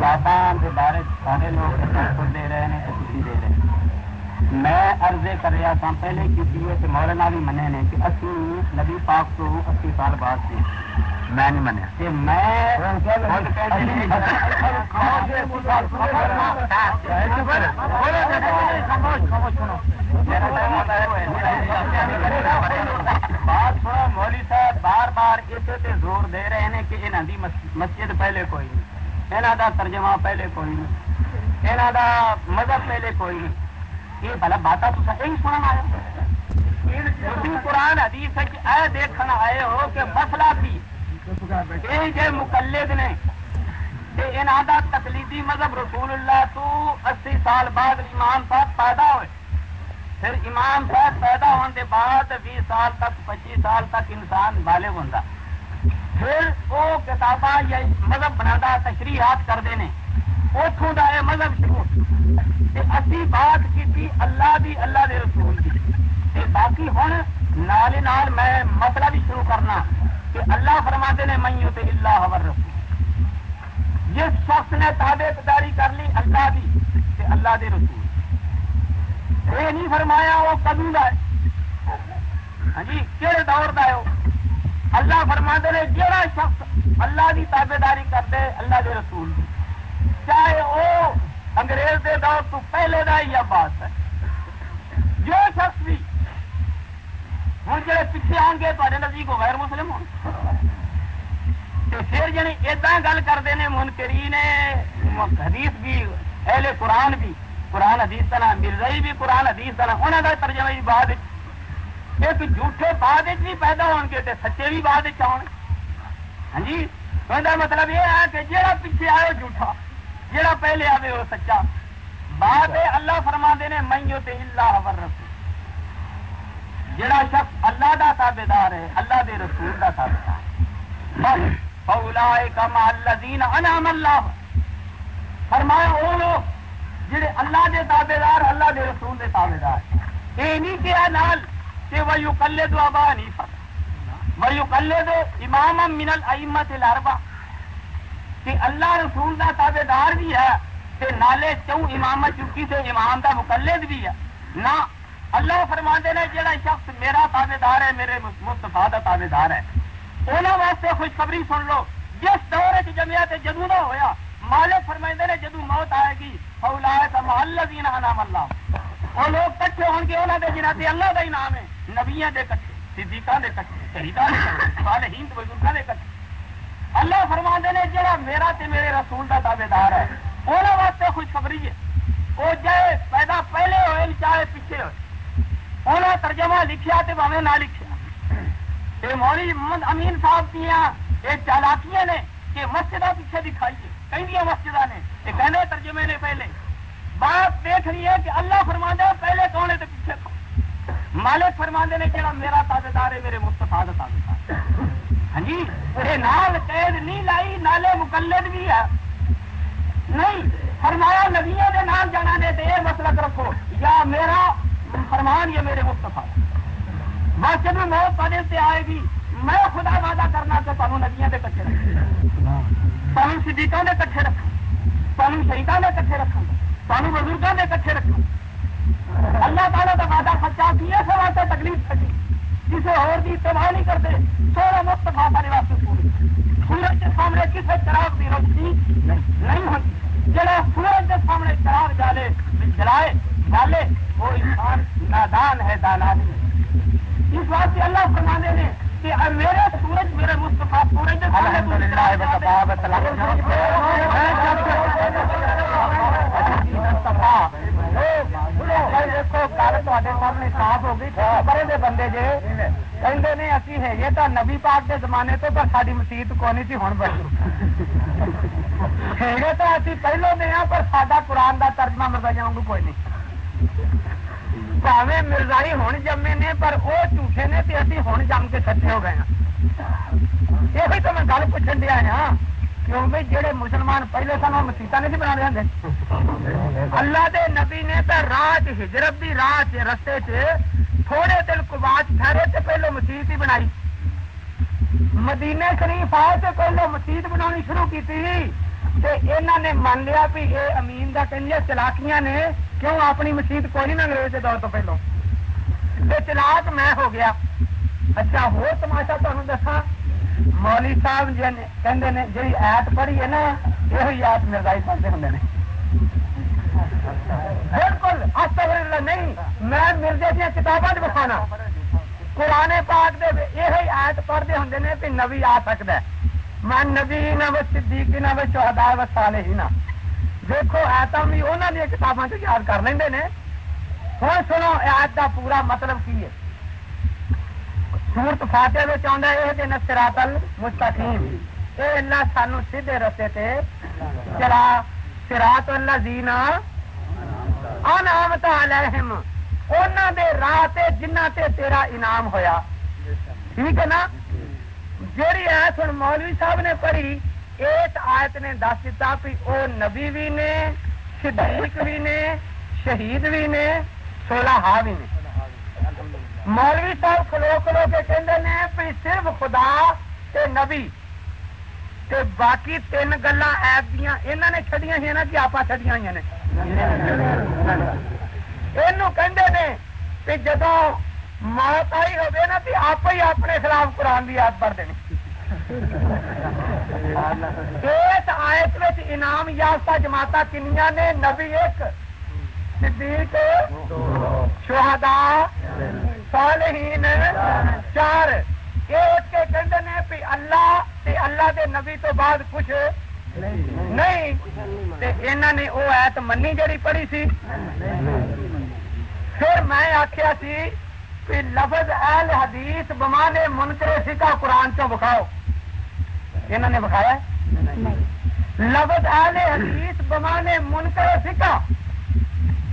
السلام کے بارے سارے لوگ دے رہے ہیں خوشی دے رہے ہیں۔ میں عرضے کر رہا تھا پہلے کی مولانا بھی منے نے کہ اسی نبی پاک تو اسی سال بعد سے میں نہیں منیا۔ کہ میں بات سنو مولی صاحب بار بار اسے زور دے رہے ہیں کہ یہاں کی مسجد پہلے کوئی نہیں یہاں کا ترجمہ پہلے کوئی نہیں یہاں کا مذہب پہلے کوئی نہیں۔ یہ بھلا بات یہی سننا آئے قرآن اے دیکھنا آئے ہو کہ مسئلہ بھی یہ مقلد نے دا تقلیدی مذہب رسول اللہ تو اسی سال بعد امام صاحب پیدا ہوئے۔ پھر امام صاحب پیدا ہونے کے بعد بیس سال تک، پچیس سال تک انسان بالغ ہوں پھر وہ کتاباں یا مذہب بنا تشریحات کرتے ہیں اتوں کا یہ مذہب شروع۔ اسی بات کی اللہ بھی اللہ دے رسول کی باقی ہوں نال نال میں مسئلہ بھی شروع کرنا۔ کہ اللہ فرماتے نے میں تے اللہ حور رسول جس شخص نے تابے داری کر لی اللہ دی، تے اللہ دے رسول۔ یہ نہیں فرمایا، وہ کدو کا ہے۔ ہاں جی کہڑے دور کا ہے وہ۔ اللہ فرما نے جہاں شخص اللہ کی تابے داری کرتے اللہ کے رسول کی چاہے وہ انگریز دے دور تو پہلے دا یا بات ہے۔ جو شخص بھی ہوں جڑے پیچھے آن گے تے نزدیک کو غیر مسلم ہو پھر یعنی جی ادا گل کرتے ہیں منکری نے حدیث بھی، اہل قرآن بھی، قرآن حدیث طرح مرزائی بھی، قرآن حدیث طرح انہوں کا ترجمہ بھی بعد ایک جھوٹے بعد بھی پیدا ہو گے سچے بھی بعد ہاں جی مطلب یہ ہے کہ جہاں پیچھے آئے جھوٹا۔ جہاں پہلے آئے وہ سچا۔ بعد اللہ فرما دے نے میں اللہ ور رسول جڑا شخص اللہ دا تابے دار ہے اللہ دے رسول دا تابے دار کم الذین انعم اللہ۔ فرمایا لوگ جڑے اللہ دے تابے دار اللہ دے رسول دے تابے دار یہ نہیں کیا نال کہ وہ کلے دو ابا نہیں فر وہ کلے دو امام من الائمت الاربع کہ اللہ رسول دا تابے دار بھی ہے کہ نالے چوں امام چکی سے امام دا مقلد بھی ہے۔ نہ اللہ فرما نے جڑا شخص میرا تابے دار ہے، میرے مستفا کا تابے دار ہے۔ انہوں واسطے خوشخبری سن لو۔ جس دور جمیا جدو کا ہوا مالک فرمائندے نے جدو موت آئے گی فولا ہے محلہ دین نام اللہ۔ وہ لوگ کٹھے ہو گے انہوں کے جنہ سے اللہ کا ہی نام ہے۔ نبیا کے کٹھے صدیقہ کے کٹھے شہیدان ہند بزرگوں کے کٹھے۔ اللہ فرما نے جڑا میرا تے میرے رسول کا تابے دار ہے انہوں واسطے خوشخبری ہے۔ وہ جائے پیدا پہلے ہوئے، چاہے پیچھے ہوئے۔ انہوں ترجمہ لکھیا تے بھاوے نہ لکھیا۔ یہ مولی محمد امین صاحب دیا یہ چالاکیاں نے کہ مسجد پیچھے دکھائیے۔ کئی مسجد نے۔ یہ کہنے ترجمے نے پہلے۔ بات دیکھ رہی ہے کہ اللہ فرما دے پہلے کون ہے تو پیچھے کون مالک فرما نے کہنا میرا تازے دار ہے، میرے مستفا کا تازے دار ہاں جی؟ یہ نال قید نہیں لائی، نالے مقلد بھی ہے۔ نہیں، فرمایا نبیوں کے نام جانا نے تو یہ مسلک رکھو۔ یا میرا فرمان یا میرے مستفا بس جب موت پدے سے آئے گی، میں خدا وعدہ کرنا کہ تمہیں نبیاں کے کچھ رکھ سانو صدیقوں کے کٹھے رکھ سانو شہیدان کے کٹھے رکھ سانو بزرگوں کے کٹھے رکھ اللہ تعالیٰ کا وعدہ سچا کی اس واسطے تکلیف چکی کسی اور کی اتباع نہیں کرتے سونا مفت سارے واسطے پوری سورج کے سامنے کسی چراغ کی روشنی نہیں ہوتی۔ جڑا سورج کے سامنے چراغ جالے، جلائے ڈالے وہ انسان نادان ہے دانا نہیں اس واسطے اللہ فرمانے نے کہ میرے سورج میرے مستفا سورج صاف ہو گئی بڑے دے بندے جے نے اسی ہے یہ تو نبی پاک کے زمانے تو پر ساری مسیت کو نہیں تھی ہوں بڑی ہے تو اسی پہلو ہاں پر ساڈا قرآن کا ترجمہ مرتا جاؤں گا کوئی نہیں پاوے مرزائی ہوں جمے نے پر وہ جھوٹے نے تے ابھی ہوں جم کے سچے ہو گئے ہیں یہ تو میں گل پوچھن دیا ہاں کیوں بھائی جہے مسلمان پہلے سن وہ مسیطا نہیں بنا رہے اللہ دے نبی نے تو رات ہجرت دی رات رستے چ تھوڑے دن کباچ ٹھہرے تے پہلو مسیت ہی بنائی مدینے شریف آئے تے پہلو مسیت بنا شروع کی انہوں نے من لیا بھی یہ امین کا کہ چلاکیاں نے کیوں اپنی مسیت کوئی نہیں انگریز کے دور تو پہلو چلاک میں ہو گیا اچھا ہو تماشا تمہیں دسا مولی صاحب جی جی ایت پڑھی ہے نا یہ ایت مرزائی پڑھتے ہوں نے بالکل اصل نہیں میں مرزے دیا کتابیں بخانا قرآن پاک دے یہ ایت پڑھتے ہوں نے کہ نبی آ سکتا ہے میں نبی نہ وہ صدیقی نہ وہ چوہدار و سالے ہی نہ دیکھو ایتا بھی انہوں نے کتابوں سے یاد کر لیں نے۔ ہوں سنو ایت کا پورا مطلب کی ہے؟ سورت فاتح میں چاہتا ہے یہ دن سراتل مستقیم اے اللہ سانو سیدھے رستے تے چلا۔ سرات اللہ زینا انعامت علیہم۔ انہاں دے راہ تے جنہ تے تیرا انعام ہویا۔ ٹھیک ہے نا؟ جیڑی ایت ہن مولوی صاحب نے پڑھی اس آیت نے دس دیتا بھی وہ نبی بھی نے، صدیق بھی نے، شہید بھی نے، سولہ ہاں بھی نے۔ مولوی صاحب کھلو کھلو کے کہتے ہیں بھی صرف خدا تے نبی تے باقی تین گلا ایپ دیا یہاں نے چڑیا ہی نا کہ آپ چڑیا ہوئی نے۔ یہ جدو موت آئی ہوگی نا تو آپ ہی اپنے خلاف قرآن کی یاد پڑھ دینی اس آیت انعام یافتہ جماعت کنیا نے؟ نبی ایک، صدیق شہدا صالحین، چار۔ ایک کے کہتے نے بھی اللہ تے اللہ دے نبی تو بعد کچھ نہیں۔ تے انہاں نے وہ ایت منی جڑی پڑھی سی۔ پھر میں آخیا سی کہ لفظ اہل حدیث بمانے منکر سکا قرآن چو بکھاؤ انہوں نے بکھایا لفظ اہل حدیث بمانے منکر سکا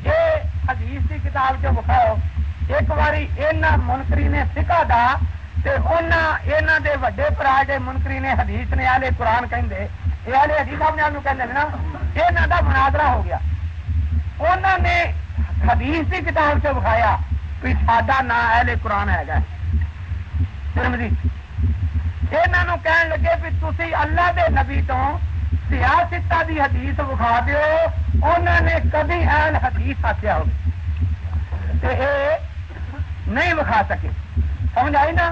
یہ حدیث کی کتاب چو بکھاؤ ایک باری اینا منکری نے سکا دا تے اونا اینا دے وڈے پرا منکری نے حدیث نے اہل قرآن کہیں دے یہ اہل حدیث اپنے آپ ہیں نا اینا دا مناظرہ ہو گیا۔ انہوں نے حدیث کی کتاب سے بکھایا کہ ساڈا نا اہل قرآن ہے گا۔ یہاں کہن لگے بھی تھی اللہ دے نبی تو سیاستہ دی حدیث بکھا دیو انہوں نے کبھی اہل حدیث آخیا ہو نہیں بکھا سکے۔ سمجھ آئی نا؟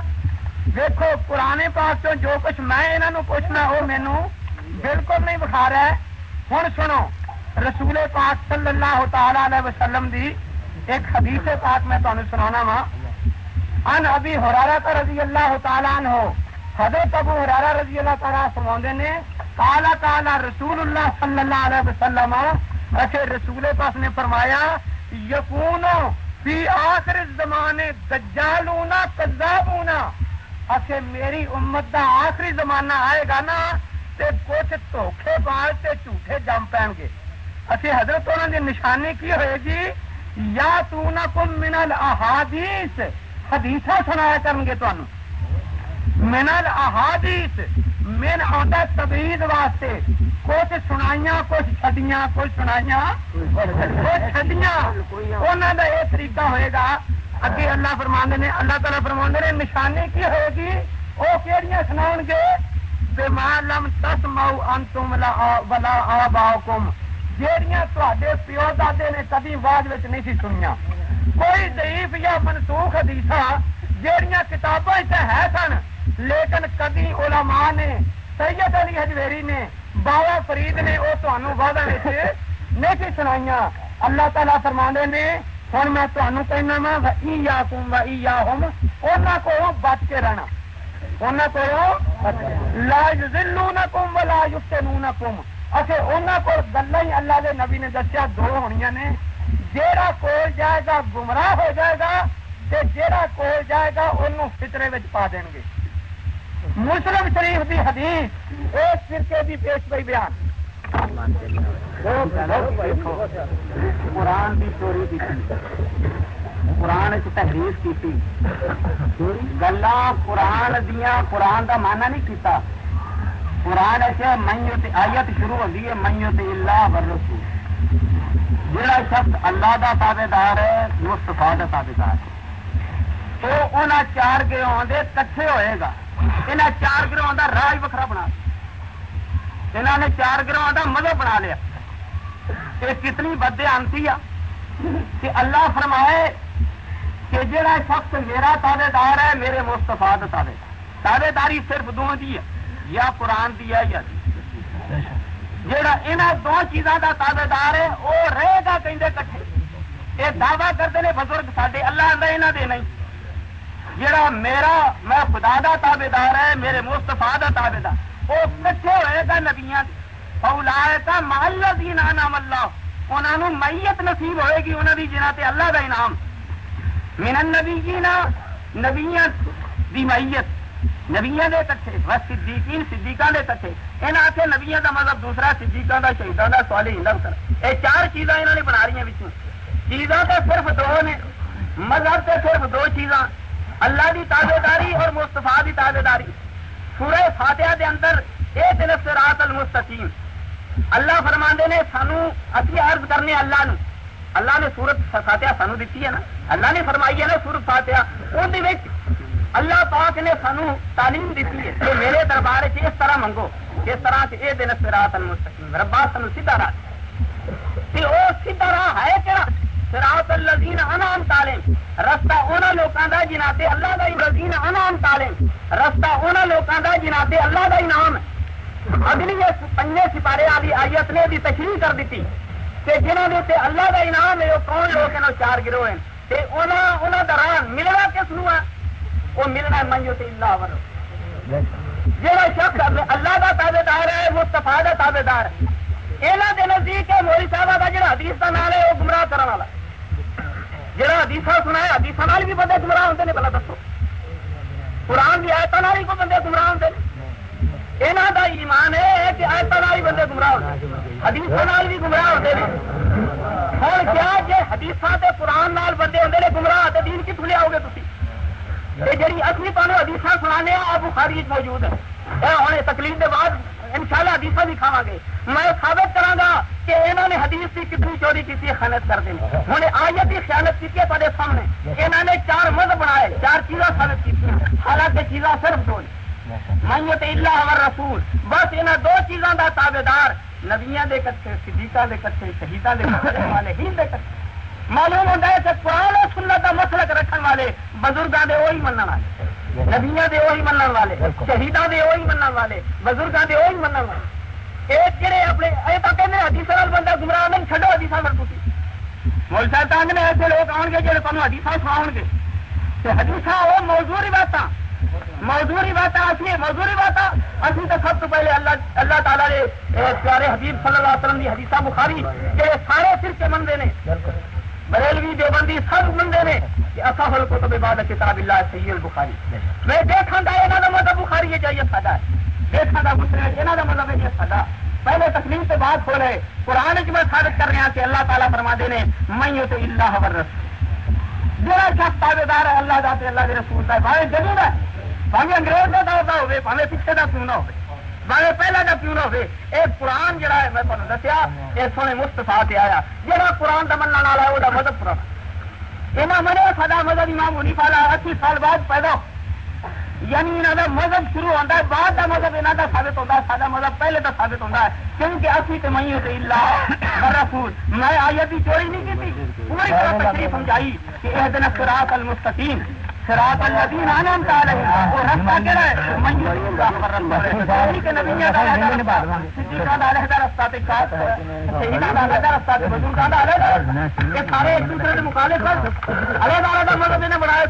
دیکھو پرانے پاس تو جو کچھ میں یہاں پوچھنا وہ مینو بالکل نہیں بکھا رہا ہے۔ ہوں سنو، رسول پاک صلی اللہ تعالی علیہ وسلم دی ایک حدیث پاک میں تمہیں سنا وا۔ ان ابھی ہرارا کا رضی اللہ تعالیٰ عنہ حضرت ابو ہرارا رضی اللہ تعالیٰ فرما نے کالا کالا رسول اللہ صلی اللہ علیہ وسلم، اچھے رسول پاک نے فرمایا یقون فی آخر زمانے دجالونا کذابونا اچھے میری امت دا آخری زمانہ آئے گا نا، تے کچھ دھوکھے باز تے جھوٹے جم پہن گے۔ اچھے حضرت انہوں نے نشانی کی ہوئے گی، یا تو نہ کم منل احادیث حدیث سنایا کریں گے تمہیں منل احادیث من آتا تبعید واسطے۔ کچھ سنائیاں، کچھ چھڈیاں، کچھ سنائیاں، کچھ چھڈیاں۔ انہوں کا یہ طریقہ ہوئے گا، اگے اللہ فرماندے نے، اللہ تعالیٰ فرماندے نے، نشانی کی ہوئے گی؟ وہ کہڑیاں سنا گے؟ بے لم تس مئو انتم ولا آباؤکم جیڑیاں تے پیو دادے نے کدی واج وچ نہیں سی سنیا کوئی ضعیف یا منسوخ حدیث جیڑیاں کتابیں ہے سن لیکن کدی علماء نے سید علی ہجویری نے بابا فرید نے وہ تمہوں وعدہ نہیں سی سنائی اللہ تعالیٰ فرما نے ہوں میں تمہوں کہنا وا یا کم و یا ہوم ان کو بچ کے رہنا۔ انہوں کو لا یزلو نہ کم لا یفتنو نہ کم اچھے انہوں کو گلا ہی اللہ دے نبی نے دسیا دو ہونی نے۔ جیڑا کول جائے گا، گمراہ ہو جائے گا، تے جیڑا کول جائے گا، انہوں فطرے میں پا دیں گے۔ مسلم شریف دی حدیث اس فرقے دی پیش پی بیان۔ قرآن دی چوری کی قرآن تحریر کی گلا قرآن دیا، قرآن دا مانا نہیں کیتا۔ قرآن ایسے میت آیت شروع ہوتی ہے، میت اللہ ورسول جہاں شخص اللہ دا تابے دار ہے مستفا کا تابے دار ہے۔ تو ان چار گروہ دے کٹھے ہوئے گا۔ یہاں چار گروہ کا راہ وکرا بنا انہوں نے چار گروہ کا مذہب بنا لیا یہ کتنی بدے آنتی آ کہ اللہ فرمائے کہ جہاں شخص میرا تابے دار ہے میرے مستفا تابے تابے داری صرف دو دی ہے یا قرآن دی ہے یا جہاں یہاں دو چیزوں کا تابے دار ہے وہ رہے گا کہیں کٹھے یہ دعوی کرتے ہیں بزرگ سارے اللہ آدھا یہاں دے نہیں جہاں میرا، میں خدا دا تابے دار ہے، میرے مستفا دا تابے دار وہ کٹھے ہوئے گا نبیا اولا کا محلہ دین نام اللہ۔ انہوں میت نصیب ہوئے گی انہوں کی جنہ تے اللہ کا انعام۔ من نبی جی نا نبیا دی میت۔ نبیا دے کٹھے، بس صدیقین صدیقہ دے کٹھے۔ انہیں آخر نبیا کا مطلب دوسرا صدیقہ کا شہیدان کا سوال ہی کر یہ چار چیزاں انہوں نے بنا رہی ہیں چیزاں تو صرف دو نے۔ مذہب سے صرف دو چیزاں۔ اللہ کی تابے داری اور مستفا کی تابے داری سورہ فاتحہ دے اندر اے دل سرات المستقیم۔ اللہ فرما نے سانو اسی عرض کرنے اللہ نو۔ اللہ نے سورت فاتحہ سانو دیتی ہے نا۔ اللہ نے فرمائی ہے نا سورت فاتحہ۔ ان اللہ پاک نے سانو تعلیم دیتی ہے۔ کہ میرے دربار سے اس طرح منگو۔ اس طرح سے اے دل سرات المستقیم۔ ربا سانو سیدھا راہ۔ وہ سیدھا راہ ہے کہڑا سراط الذین انعام تعلیم. رستہ انہاں لوکاں دا جنا تے اللہ دا رزین انعام تالے رستہ انہاں لوکاں دا جنا تے اللہ دا انعام. اگلی پنجے سپارے والی آیت نے بھی تشریح کر دیتی کہ جنہوں نے تے اللہ دا انعام ہے، وہ کون لوگ ہیں؟ چار گروہ ہیں۔ تے انہاں انہاں دران ملنا کس نو ہے؟ وہ ملنا ہے منجو تے اللہ ور جہاں شخص اللہ دا تابدار ہے مستفا دا تابدار ہے۔ یہاں کے نزدیک ہے موری صاحب کا جڑا حدیث کا نام ہے وہ گمراہ کرنے والا۔ جہاں حدیث سنا ہے حدیث بھی بندے گمراہ ہوتے ہیں بلا دسو۔ قرآن کی آیتوں بھی کوئی بندے گمراہ ہوتے ہیں یہاں کا ایمان ہے کہ آیتوں بھی بندے گمراہ ہوتے ہیں حدیث بھی گمراہ ہوتے ہیں ہوں کیا جی حدیث سے قرآن نال بندے ہوتے ہیں گمراہ تو دین کتوں لیا گے تھی جی اصلی تمہیں حدیث سنا بخاری موجود ہے۔ ہوں تکلیف کے بعد ان شاء اللہ حدیث بھی کھاوا گے میں ثابت کرا گا کہ انہوں نے حدیث کی کتنی چوری کی خیانت کر دیں ہوں آیت کی خیانت کی تے سامنے۔ انہوں نے چار مذہب بنائے، چار چیزاں ثابت کی حالانکہ چیزاں صرف دو میت اللہ اور رسول بس انہوں دو چیزوں کا تابے دار نبیاں دے کٹھے صدیقہ دے کٹھے شہیداں دے کٹھے والے ہی دے کٹھے معلوم ہوتا ہے کہ قرآن و سنت کا مسلک رکھنے والے بزرگوں کے وہی منع والے نبیاں دے وہی منع والے شہیداں دے وہی منع والے بزرگوں دے وہی منع والے۔ جڑے اپنے یہ تو کہتے حدیث بندہ گمراہ نہیں چڈو حدیث تھی مول صاحب تنگ نے ایسے لوگ آن گے جڑے تمہیں حدیث سنا گے۔ حدیث وہ موضوع بات موضوعی بات اصلی موضوعی بات اصل تو سب تو پہلے اللہ اللہ تعالیٰ نے پیارے حبیب صلی اللہ علیہ وسلم کی حدیث بخاری کہ سارے فرقے منگے نے۔ بریلوی جو بندی سب منگے نے کہ اصا ہل کو تو بعد کتاب اللہ سی البخاری۔ میں دیکھا گا یہاں کا مطلب بخاری یہ چاہیے سادہ ہے۔ دیکھا گا مسلم یہاں کا مطلب ہے یہ سادہ پہلے تکلیف سے بات ہو رہے، قرآن میں ثابت کر رہے ہیں کہ اللہ تعالیٰ فرما دے میں تو اللہ حبر رسول جہاں شخص تابے دار ہے؟ اللہ داتے اللہ کے رسول ہے بھاوے جدید ہے۔ بھاوے انگریز کا دور کا ہوے بھاوے پیچھے کا کیوں نہ ہو بھاوے پہلا کا کیوں نہ ہو ایک قرآن جڑا ہے، میں تمہیں دسیا یہ سونے مستفا سے آیا۔ جہاں قرآن کا منع والا ہے وہ مذہب پرانا یہاں مرے سدا مذہب امام منیفا اسی سال بعد پیدا یعنی انہوں کا مذہب شروع ہوتا ہے، بعد کا مذہب یہاں کا ثابت ہوتا ہے سارا مذہب پہلے کا ثابت ہوتا ہے۔ کیونکہ اسی تو مئی ہوتے اللہ رسول۔ میں آیت کی چوری نہیں کی پوری طرح تشریف سمجھائی کہ یہ دن سراط المستقیم۔ سراط انعمت علیہم. وہ رستہ ہے۔ کے علیحدہ رستہ دا علیحدہ رستہ دا علیحدہ یہ سارے ایک دوسرے کے مخالف ہیں۔ علیحدہ علیحدہ مذہب نے بنایا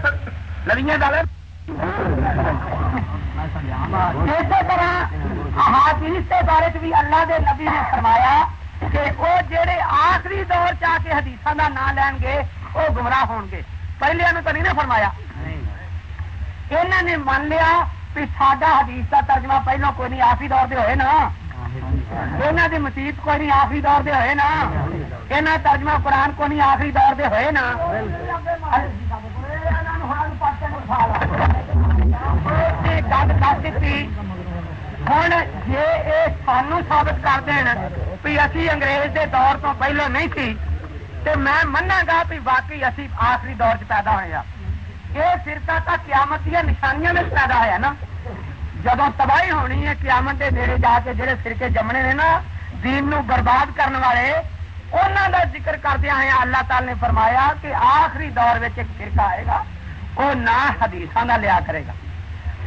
نبیوں دا علیحدہ۔ اسی طرح کے بارے بھی اللہ دے نبی نے فرمایا کہ وہ جڑے آخری دور چاہ کے حدیث کا نام لین گے وہ گمراہ ہون گے۔ پہلے تو نہیں نہ فرمایا؟ انہوں نے من لیا کہ ساڈا حدیث کا ترجمہ پہلو کوئی نہیں، آخری دور دے ہوئے نا۔ یہاں کی مسیت کوئی نہیں، آخری دور دے ہوئے نا۔ یہاں ترجمہ قرآن کو نہیں، آخری دور دے ہوئے نا۔ گل کر دیتی ہوں جی یہ سانو ثابت کر دین، بھی اسی انگریز کے دور تو پہلے نہیں تھی۔ تو میں منا گا بھی باقی اسی آخری دور چ پیدا ہوا یہ فرقہ کا قیامت دیا نشانیاں میں پیدا ہوا نا۔ جب تباہی ہونی ہے قیامت کے نیڑے جا کے جڑے فرقے جمنے نے نا دین نو برباد کرنے والے انہوں کا ذکر کردیا ہیں اللہ تعالی نے فرمایا کہ آخری دور میں ایک فرقہ آئے گا وہ نہ حدیث کا لیا کرے گا۔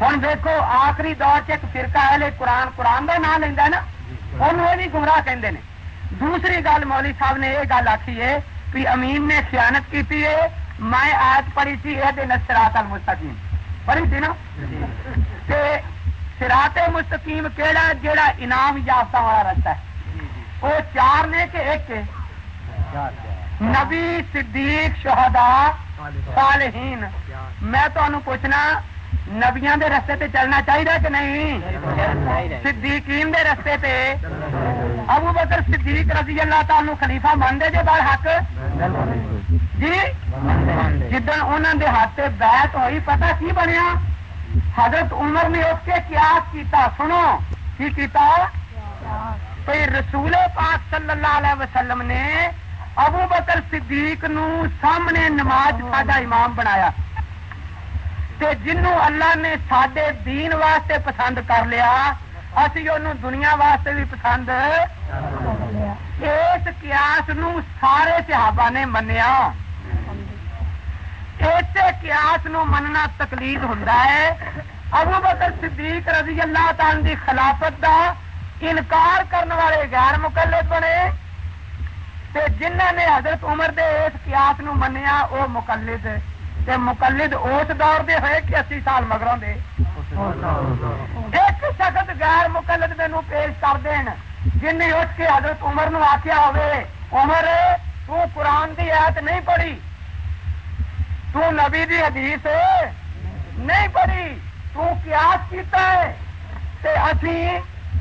ہوں دیکھو آخری دور چ ایک فرقہ ہے قرآن قرآن کا نام لینا نا۔ انہوں بھی گمراہ ہیں دوسری گل مولی صاحب نے یہ گل آخی ہے کہ امین نے خیانت کی ہے، میں آیت پڑھی تھی یہ دن سراط المستقیم۔ پڑھی تھی نا؟ سراط مستقیم کہڑا جیڑا انعام یافتہ والا رستہ ہے؟ وہ چار نے کہ ایک نبی، صدیق شہدا صالحین۔ میں تمہیں پوچھنا نبیا دے رستے تے چلنا چاہیے کہ نہیں؟ صدیقین دے رستے تے۔ ابو بکر صدیق رضی اللہ تعالی خلیفہ مانتے جی بار حق؟ جی؟ جدن انہوں دے ہاتھ بیت ہوئی پتا کی بنیا؟ حضرت عمر نے اس کے کیا کیتا، سنو، کی کیتا؟ تو رسول پاک صلی اللہ علیہ وسلم نے ابو بکر صدیق نو سامنے نماز ساڈا امام بنایا۔ تے جنوں اللہ نے سڈے دین واسطے پسند کر لیا، اسی ان دنیا واسطے بھی پسند اس قیاس نو سارے صحابہ نے منیا۔ اسی قیاس نو مننا تقلید ہوندا ہے۔ ابو بکر صدیق رضی اللہ تعالی دی خلافت دا انکار کرنے والے غیر مقلد بنے۔ تے جنہ نے حضرت عمر دے اس قیاس نو منیا، او مقلد۔ تے مقلد اس دور دے ہوئے کہ اسی سال مگروں دے۔ ایک شخص غیر مقلد مینو پیش کر دین جن نے اٹھ کے حضرت عمر نو آخیا ہوئے عمر، تو قرآن دی آیت نہیں پڑھی، تو نبی دی حدیث نہیں پڑھی، تو قیاس کیتا ہے، تے اسی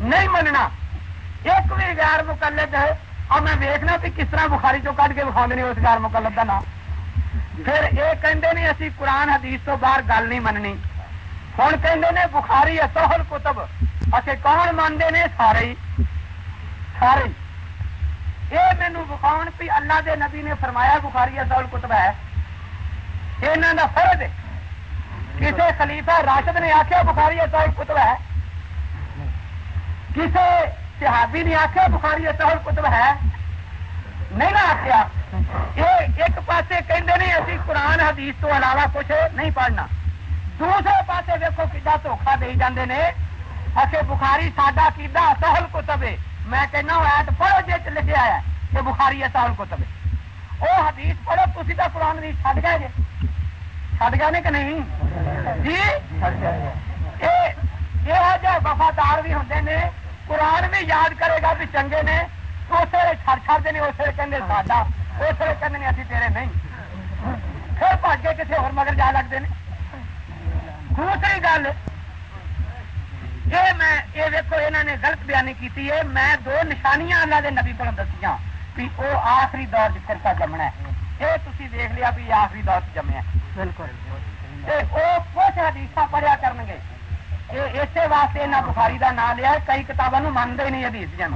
نہیں مننا۔ ایک بھی غیر مقلد ہے اور میں دیکھنا کہ کس طرح بخاری چو کٹ کے بکھا نہیں اس غیر مقلد کا نام۔ پھر یہ کہندے نہیں اسی قرآن حدیث تو باہر گل نہیں مننی۔ ہوں کہندے نے بخاری اصل کتب۔ اچھے کون مانتے نے؟ سارے ہی۔ سارے یہ مینو بخاؤ بھی اللہ دے نبی نے فرمایا بخاری اصل کتب ہے۔ یہاں کا فرد ہے۔ کسی خلیفہ راشد نے آخیا بخاری اصل کتب ہے؟ کسی صحابی نے آخیا بخاری اصل کتب ہے؟ نہیں نہ آخیا یہ ایک پاسے کہندے نہیں اسی قرآن حدیث تو علاوہ کچھ نہیں پڑھنا۔ دوسرے پاسے دیکھو کتا دھوکھا دے جاندے نے۔ اچھے بخاری ساڈا کیدا سہل کتب ہے۔ میں کہنا ہوا تو پڑھو جی لکھا ہے۔ کہ بخاری ہے سہل کتب ہے۔ وہ حدیث پڑھو تھی تو قرآن حدیث چھڈ گئے جی چھڈ گئے نے کہ نہیں؟ جی؟ یہ جہ وفادار بھی ہوں نے۔ قرآن بھی یاد کرے گا بھی چنگے نے۔ اس ویلے چھڑ چھڑتے ہیں اس ویلے کہ ساڈا اس ویلے کہ ابھی تیرے نہیں۔ پھر بھج کے کسی ہو مگر جا لگتے ہیں۔ دوسری گل یہ میں یہ دیکھو یہاں نے غلط بیانی کی ہے۔ میں دو نشانیاں اللہ کے نبی کو دسیاں بھی وہ آخری دور چ فرقہ جمنا ہے۔ یہ تھی دیکھ لیا بھی آخری دور چ جمیا بالکل۔ وہ کچھ حدیث پڑھیا کر گے اسی واسطے یہاں بخاری کا نام لیا کئی کتابوں مانتے ہی نہیں حدیث جن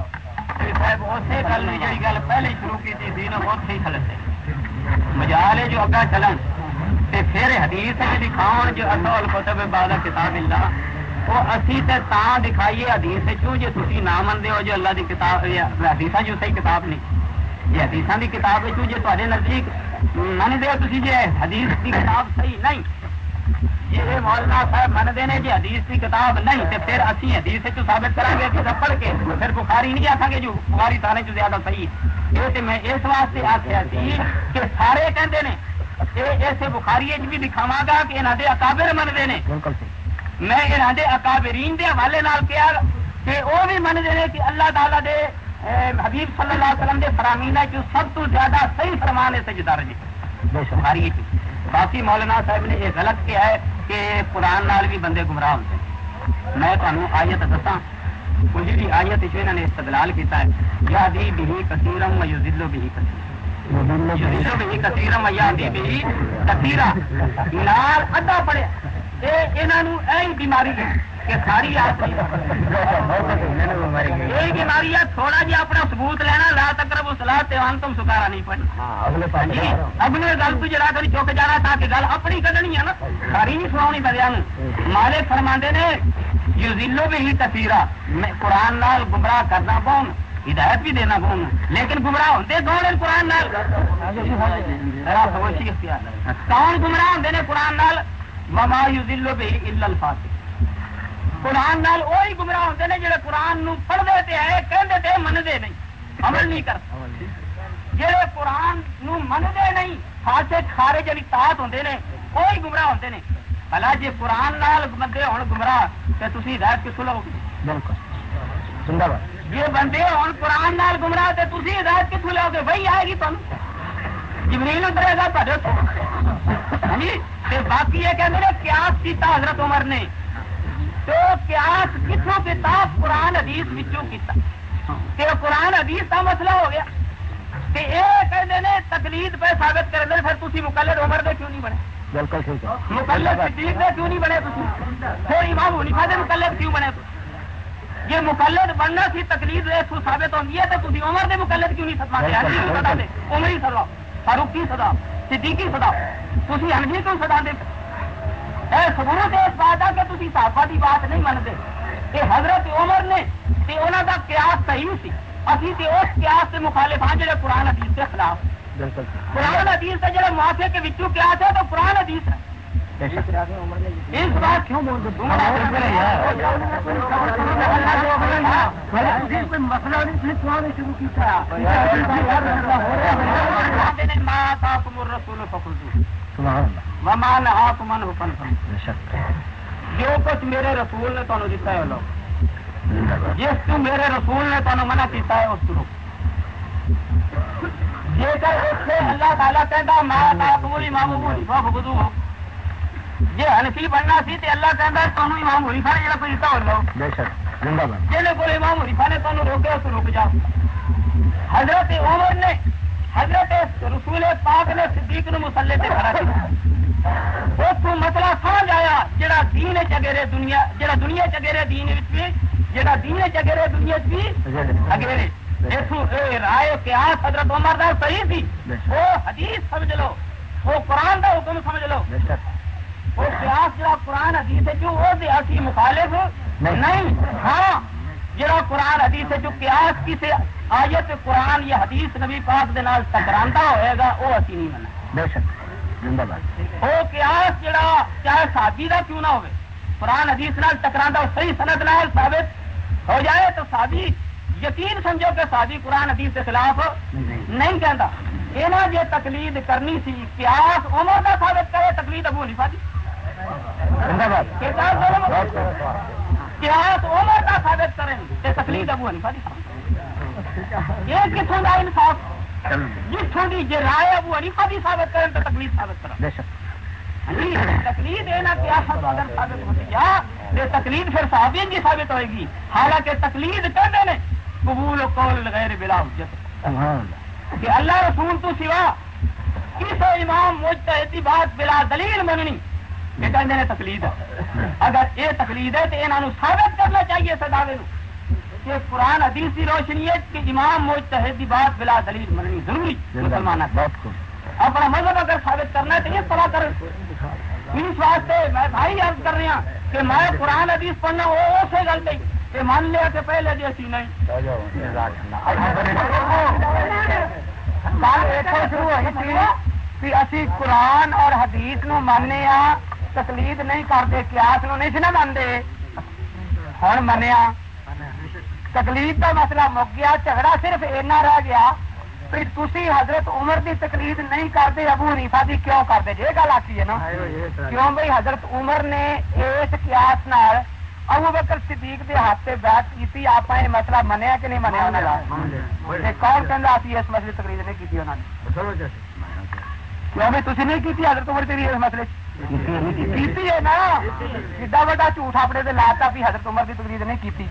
صاحب اسی گل نے جی گل۔ پہلے شروع کی تھی نا بہت صحیح خلط ہے مجال جو اگا چلن۔ پھر حدیث دکھاؤ جی جو اصل کتب بعد کتاب اللہ۔ وہ اسی تے تا دکھائیے حدیث چوں جی تھی نہ منتے ہو، جو اللہ دی کتاب حدیث جو صحیح کتاب نہیں۔ یہ حدیث دی کتاب چوں جی تے نزدیک منتے ہو تھی جی حدیث دی کتاب صحیح نہیں۔ یہ مولانا صاحب منتے ہیں جی حدیث کی کتاب نہیں تو پھر اسی حدیث چ ثابت کریں گے کہ پڑھ کے پھر بخاری نہیں آخان گے جو بخاری سارے چ زیادہ صحیح یہ تو میں اس واسطے آخیا سی کہ سارے کہتے ہیں اسے بخاری بھی دکھاوا گا کہ یہاں کے اکابر منتے ہیں میں یہاں کے اکابرین کے حوالے کیا کہ وہ بھی منتے ہیں کہ اللہ تعالیٰ دے حبیب صلی اللہ علیہ وسلم دے فرامین سب تو زیادہ صحیح فرمان ہے سجدار جی بخاری باقی مولانا صاحب نے یہ غلط کیا ہے کہ قرآن نال بھی بندے گمراہ ہوتے میں تمہیں آیت دسا کچھ بھی آیت انہوں نے استدلال کیا ہے یا دی بھی کثیرم یوزلو بھی کثیر بھی کثیرم بھی کثیرا نال ادھا بیماری ہے کہ ساری بیماری ہے تھوڑا جہا اپنا ثبوت لینا لا وہ سلاح تیوان تم سکارا نہیں پڑنا اپنے گل تو جڑا کر چک جانا تھا کہ گل اپنی کڈنی ہے نا ساری نہیں سناؤنی بدیا مالے فرما نے یوزیلو بھی ہی تصیرا قرآن نال گمراہ کرنا پاؤں ہدایت بھی دینا پاؤں لیکن گمراہ ہوتے کون قرآن نال کون گمراہ ہوتے ہیں قرآن نال مما یوزیلو بھی الفاظ قرآن نال وہی گمراہ ہوتے ہیں جہے قرآن پڑھتے تھے آئے کہتے تھے منتے نہیں۔ عمل نہیں کرتے۔ جہے قرآن منتے نہیں خاصے خارے جی تاط ہوتے ہیں وہی گمراہ ہوتے ہیں بلا جی قرآن نال بندے ہوں گمراہ تو تھی ہدایت کتوں لو گے بالکل۔ جی بندے ہوں قرآن نال گمراہ تو تھی ہدایت کتوں لو گے وہی آئے گی تمہیں جمریل اترے گا تھوڑے باقی یہ کہتے ہیں قیاس کیتا حضرت عمر نے۔ تو قیاس کتوں کتاب قرآن حدیث وچوں کیتا کہ قرآن حدیث کا مسئلہ ہو گیا۔ کہ یہ کہتے ہیں تقلید پہ ثابت کر دیں پھر تھی مقلد عمر دے کیوں نہیں بنے؟ بالکل مقلد صدیق دے کیوں نہیں بنے پھر امام حنیفہ دے مقلد کیوں بنے یہ مقلد بننا سی تقلید کو ثابت ہوتی ہے تو تھی عمر دے مقلد کیوں نہیں سکتا سدا دے عمر ہی سدا فاروق کی سدا صدیقی سدا تھی ہنفی کیوں سدا دے؟ ثبوت اس بات ہے کہ تھی صحابہ کی بات نہیں منتے یہ حضرت عمر نے انہوں کا قیاس صحیح سی ابھی تو اس قیاس سے مخالف ہاں جڑے قرآن حدیث کے خلاف قرآن حدیث سے جڑے معافے کے وچوں قیاس ہے تو قرآن حدیث اس بات کیوں بول مسئلہ شروع کیا جو کچھ میرے رسول نے تمہیں دتا ہے لو۔ جس میرے رسول نے تمہیں منع کیتا ہے اس کو جی اللہ تعالیٰ کہتا میں تمہاری مامو بولی بدو جی ہنفی بننا سی تو اللہ کہتا تمہیں امام حریفا نے جا کوئی دتا ہو لو جہاں کو امام حریفا نے تمہیں روکے اس روک جاؤ۔ حضرت عمر نے حضرت رسول پاک نے صدیق نو مسلے سے کھڑا کیا۔ مسئلہ سمجھ آیا جڑا دین چگیرے دنیا جڑا دنیا چگیرے دین بھی جڑا دین چگیرے دنیا بھی اگیرے رائے قیاس حضرت عمر دا صحیح تھی۔ وہ حدیث سمجھ لو وہ قرآن دا حکم سمجھ لو۔ قیاس جڑا قرآن حدیث ہے جو مخالف۔ نہیں۔ ہاں جڑا قرآن حدیث ہے جو قیاس کسی آیت قرآن یا حدیث نبی پاک دے نال ٹکراندا ہوئے گا وہ اسی نہیں مننا۔ بے شک وہ قیاس جڑا چاہے صحابی دا کیوں نہ ہوئے قرآن حدیث نال ٹکراندا صحیح سند نال ثابت ہو جائے تو صحابی یقین سمجھو کہ سادی قرآن حدیث کے خلاف نہیں کہتا یہاں جی تقلید کرنی سی پیاس عمر کا ثابت کرے تقلید ابو نہیں پاتی پیاس عمر کا ثابت کریں تقلید ابو نہیں پاتی یہ کتوں کا انصاف جتوں کی جی رائے ابو حنیفہ کی ثابت کریں تو تکلیف ثابت کریں تکلیف یہ نہ پیاس اگر ثابت ہوتی یا تکلیف پھر صحابین کی ثابت ہوئے گی حالانکہ تکلیف کہتے ہیں قبول و قول غیر بلا حجت کہ اللہ رسول تو سوا کس امام مجتہدی بات بلا دلیل مننی یہ کہتے ہیں تقلید ہے اگر یہ تقلید ہے تو انہوں ثابت کرنا چاہیے سداوے کہ قرآن حدیث کی روشنی ہے کہ امام مجتہدی بات بلا دلیل مننی ضروری مسلمان اپنا مذہب اگر ثابت کرنا ہے تو یہ طرح کر اس واسطے میں بھائی عرض کر رہا کہ میں قرآن حدیث پڑھنا وہ اسے غلطی مان لیا کہ پہلے جی اسی نہیں۔ ہوئی اسی قرآن اور حدیث نو ماننے تکلید نہیں کرتے قیاس نو نہیں سی نہ مانتے۔ ہوں منیا تکلیف کا مسئلہ مک گیا جھگڑا صرف اینا رہ گیا تھی حضرت عمر دی تکلید نہیں کرتے ابو حنیفہ دی کیوں کرتے جی گل آتی ہے نا کیوں بھائی حضرت عمر نے اس قیاس نال ابو بکر صدیق دے ہاتھ سے بیعت کیتی آپ نے مسئلہ منیا کہ نہیں منیا انہوں نے کون کہنا اسی اس مسئلے تقریر نہیں انہوں نے کیوں بھی تھی نہیں کیتی حضرت عمر تیری اس مسئلے کیتی ہے نا وا جھوٹ اپنے لاتا بھی حضرت عمر کی تقریر نہیں کیتی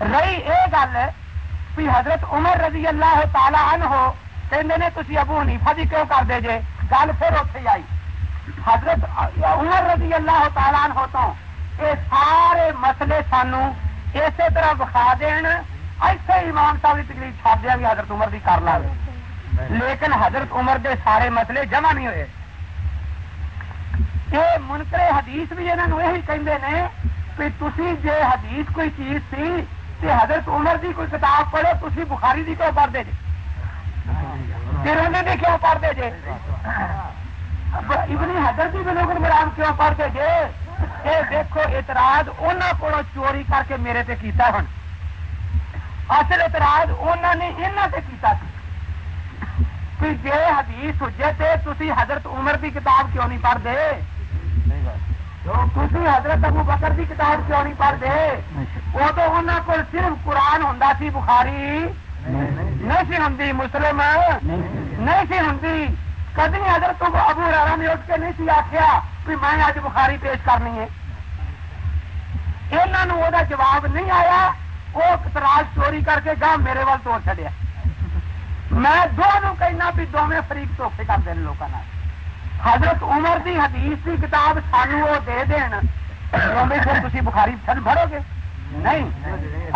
رہی یہ گل بھی حضرت عمر رضی اللہ تعالی عنہ ہو کہندے نے تسی ابو حنیفہ دی کیوں کر دے جے؟ گل پھر اوتھے آئی۔ حضرت عمر رضی اللہ تعالی عنہ تو یہ سارے مسئلے سانو اسی طرح بخا دین، ایسے امام صاحب کی تکلیف چھاپ دیا بھی حضرت عمر کی کر لا لیکن حضرت عمر دے سارے مسئلے جمع نہیں ہوئے۔ یہ منکرے حدیث بھی انہوں یہی کہتے ہیں کہ تھی جی حدیث کوئی چیز سی کہ حضرت عمر دی کوئی کتاب پڑھو تھی بخاری دی کیوں پڑھتے جی پھر انہیں بھی کیوں پڑھتے جی ابنی حضرت بھی لوگ مرام کیوں پڑھتے جی دیکھو، اعتراض انہوں کو چوری کر کے میرے تے کیتا ہن۔ اصل اعتراض انہوں نے یہاں سے کیتا سی۔ کہ جی حدیث حجت ہے تھی حضرت عمر دی کتاب کیوں نہیں پڑھتے حضرت ابو بکر دی کتاب کیوں نہیں پڑھتے؟ وہ تو انہوں کو بخاری۔ نہیں۔ سی ہوں مسلم۔ نہیں۔ سی ہوں کدی حضرت ابو اٹھ کے نہیں آخیا بھی میں اج بخاری پیش کرنی ہے۔ یہاں جواب نہیں آیا وہ تراج چوری کر کے گاہ میرے وال توڑ چڑیا میں دونوں فریق دیں لوگوں حضرت عمر دی حدیث کی کتاب سانو وہ دے دین۔ پھر تھی بخاری سن بھرو گے؟ نہیں۔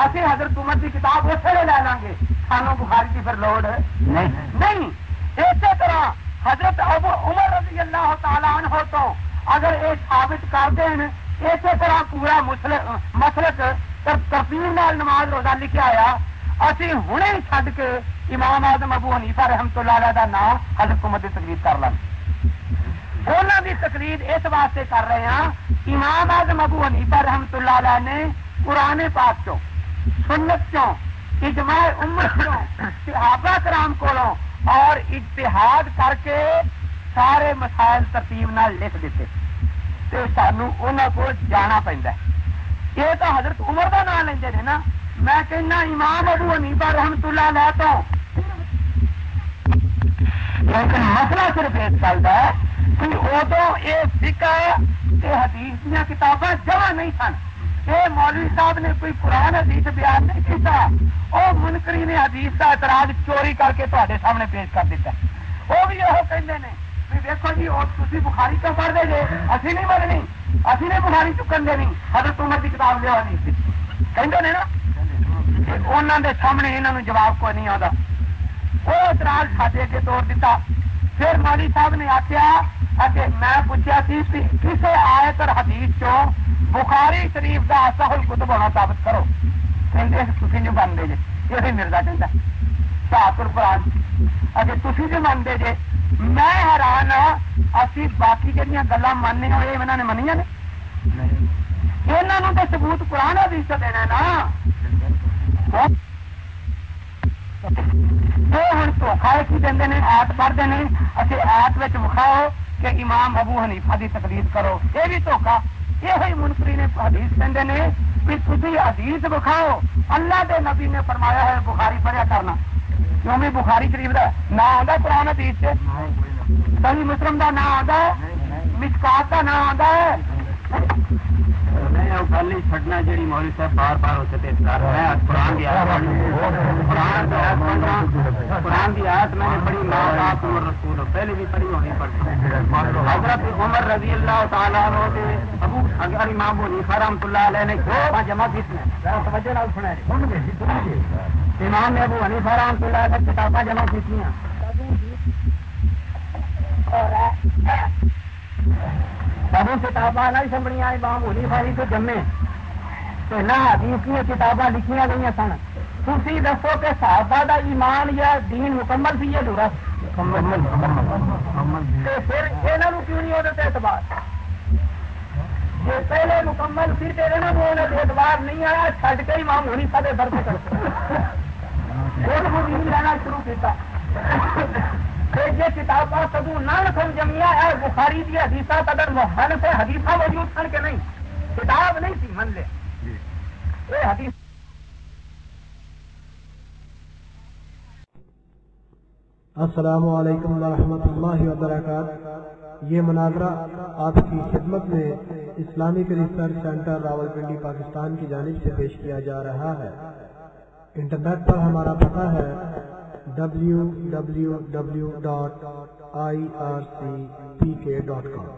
اسی حضرت عمر دی کتاب اسے لے لیں گے۔ سانو بخاری کی پھر لوڑ نہیں۔ اسی طرح حضرت ابو عمر رضی اللہ تعالیٰ عنہ تو اگر یہ ثابت کر دین اسی طرح پورا مسلک ترتیب نماز روزہ لکھا آیا۔ اسی ہوں چڈ کے امام آدم ابو حنیفہ رحمت اللہ علیہ دا نام حضرت عمر کی تقریر کر لیں۔ انہوں کی تقلید اس واسطے کر رہے ہیں امام اعظم ابو حنیفہ رحمت اللہ علیہ نے پرانے پاک چو سنت چوں، اجماع امت چوں، صحابہ کرام کو اور اجتہاد کر کے سارے مسائل ترتیب نال لکھ دیتے۔ تو سانو انہوں کو جانا پہنتا ہے۔ یہ تو حضرت عمر کا نام لیندے نا۔ میں کہنا امام ابو حنیفہ رحمت اللہ علیہ تو لیکن مسئلہ صرف ایک چلتا ہے کہ ادو یہ فکا کہ حدیث دیا کتاباں جمع نہیں سن۔ یہ مولوی صاحب نے کوئی قرآن حدیث بیان نہیں کیتا وہ منکری نے حدیث کا اعتراض چوری کر کے تے سامنے پیش کر دیتا وہ بھی یہ کہتے ہیں دیکھو جی تھی بخاری کیوں پڑھ دے جی اسی نہیں مرنی اسی نے بخاری چکن دینی حضرت عمر کی کتاب لیا نہیں کہیں نا انہوں نے سامنے یہاں جواب کوئی نہیں آتا وہ اعتراض ساڈے اگے توڑ دیتا پھر مالی صاحب نے آخیا کہ میں پوچھا سی کسی آیت اور حدیث چو بخاری شریف کا سہل کتب ہونا ثابت کرو کہ تھی جو بنتے جی یہ مرزا کہتا شاہپور قرآن اگر تھی جو منتے میں حیران ہاں باقی جہاں گلا ماننے ہوئے یہاں نے منیا نے یہاں تو سبوت قرآن حدیث دینا نا یہ ہوں دھوکھا کی دیں ایت پڑھتے ہیں اچھے ایت وکھاؤ کہ امام ابو حنیفہ کی تقلید کرو یہ بھی دھوکھا یہ منفری نے حدیث کہتے ہیں کہ تھی حدیث بکھاؤ اللہ کے نبی نے فرمایا ہے بخاری پڑھیا کرنا کیوں بھی بخاری شریف کا نام آتا قرآن حدیث سے صحیح مسلم کا نام آتا ہے مسکات کا نام آتا ہے گل ہی چڈنا جی مولوی صاحب بار بار اسے قرآن کی آیت قرآن کی آیت میں نے پڑھی ماں باپ عمر رسول۔ پہلے بھی پڑھی، ہونی پڑتی حضرت عمر رضی اللہ تعالیٰ ابو اگر امام حنیفہ رحمۃ اللہ علیہ نے جمع کی امام نے ابو حنیفہ رحمۃ اللہ علیہ کتابیں جمع کی سب کتاباں نہیں سمجھنی امام ہولی فاری تو جمے۔ تو نہ حدیث کی کتاباں لکھیاں گئی سن۔ تھی دسو کہ صحابہ دا ایمان یا دین مکمل سی یا دورا پھر یہاں کیوں نہیں وہ اعتبار؟ جی پہلے مکمل سی تو یہاں اعتبار نہیں آیا چڈ کے امام ہونی سارے فرق کر۔ لینا شروع کیا یہ کتاباں سگو نہ لکھن جمیا ہے بخاری کی حدیث قدر محل سے حدیثہ موجود سن کے نہیں؟ کتاب نہیں تھی من لے۔ یہ حدیث السلام علیکم ورحمۃ اللہ وبرکاتہ۔ یہ مناظرہ آپ کی خدمت میں Islamic research centre Rawalpindi Pakistan کی جانب سے پیش کیا جا رہا ہے۔ انٹرنیٹ پر ہمارا پتہ ہے W W W dot I R C P K dot com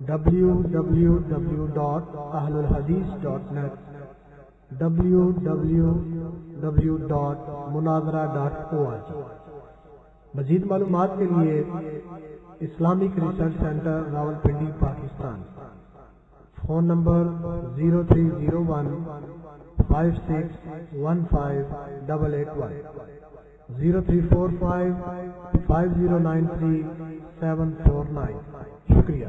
W W W dot اہل الحدیث dot net W W W dot مناظرہ ڈاٹ او آر جی مزید معلومات کے لیے Islamic research centre Rawalpindi Pakistan. Phone number zero three zero one five six one five double eight one. Zero three four five five zero nine three seven four nine. شکریہ۔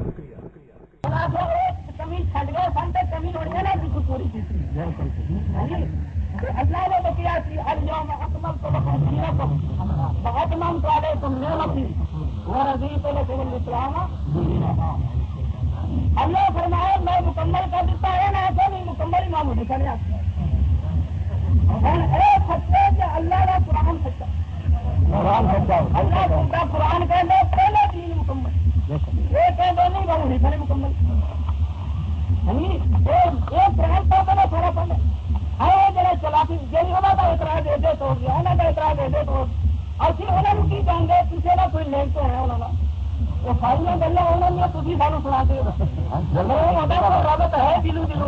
اللہ فرمایا میں مکمل کر دیتا ہے نا ایسا نہیں، مکمل امام ہونے کا اللہ کا قرآن سچا۔ اللہ کا قرآن کہہ پہلے دین مکمل۔ یہ کہہ دو نہیں بابو نہیں پہلے مکمل۔ قرآن تو پہلے تھوڑا پہلے ہے جڑے چلاکی جی انہوں کا اعتراض دے دے تو گیا انہوں کا اعتراض دے دے تو اسی انہوں نے کی چاہتے کسی کا کوئی لنک تو ہے انہوں کا وہ ساری گلا انہوں نے تھی سانو سنا کے رابط ہے دلو دلو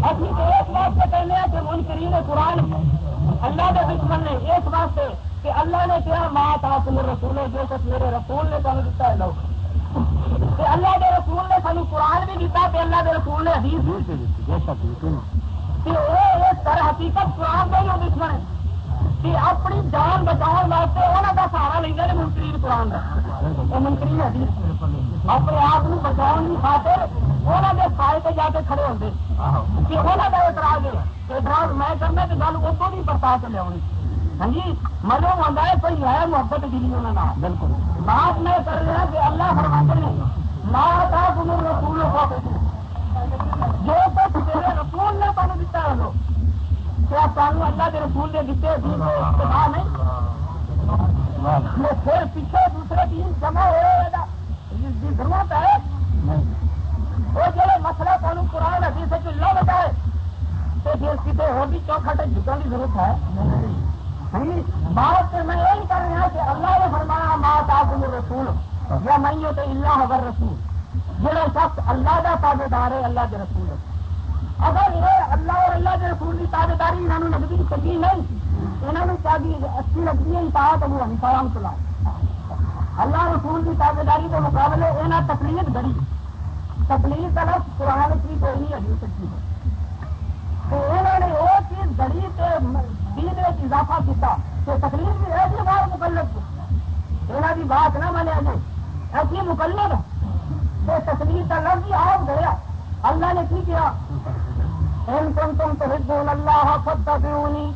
ابھی تو اس واسطے کہنے ہیں کہ منکرین قرآن اللہ کے دشمن نے اس واسطے کہ اللہ نے کیا مات آپ تم رسول جو کچھ میرے رسول نے تمہیں دیتا ہے لوگ کہ اللہ کے رسول نے سانو قرآن بھی دیتا کہ اللہ کے رسول نے حدیث کہ وہ اس طرح حقیقت قرآن کا ہی دشمن ہے کہ اپنی جان بچاؤ واسطے انہوں کا سہارا لینا نے منکری قرآن کا منکری حدیث اپنے آپ کو بچاؤ کی خاطر انہوں کے سائے پہ جا کے کھڑے ہوتے کہ انہوں کا اعتراض ہے۔ اعتراض میں کرنا تو گل اتوں نہیں پرتا کے لیا ہاں جی مزہ آتا ہے کوئی ہے محبت دلی انہوں نے بالکل۔ بات میں کر رہا کہ اللہ فرماتے ہیں لا تا تم رسول جو کچھ میرے رسول نے تمہیں دیتا ہے کیا سانو اللہ کے رسول نے دیتے اتباع نہیں۔ پھر پیچھے دوسرے دین جمع ہو رہا ہے ضرورت ہے۔ وہ جہاں مسئلہ تمہیں قرآن حدیث سے لو بتائے تو پھر کسی اور بھی چوکھٹ جھکن کی ضرورت ہے۔ بات میں یہی کر رہا کہ اللہ نے فرمایا ماں تاکم رسول یا میں تو اللہ رسول جہاں شخص اللہ کا تابے دار ہے اللہ کے رسول ہے۔ اگر یہ اللہ اور اللہ کے رسول کی تابے داری انہوں نے لگتی چنگی نہیں انہوں نے چاہیے اچھی لگتی ہے اطاعت ابو حنیفہ رحمۃ اللہ اللہ رسول کی تابے داری کے مقابلے یہاں تکلیف گڑی تکلیف کا لفظ قرآن کی کوئی نہیں ابھی سکتی ہے تو انہوں نے وہ چیز گڑی کے دین میں اضافہ کیا کہ تکلیف بھی ہے جی بار مکلب کو یہاں کی بات نہ مانے جائے ایسی مکلب تو تکلیف کا لفظ ہی آپ گیا اللہ نے کی کیا؟ ان تم تم تو اللہ فتح دیونی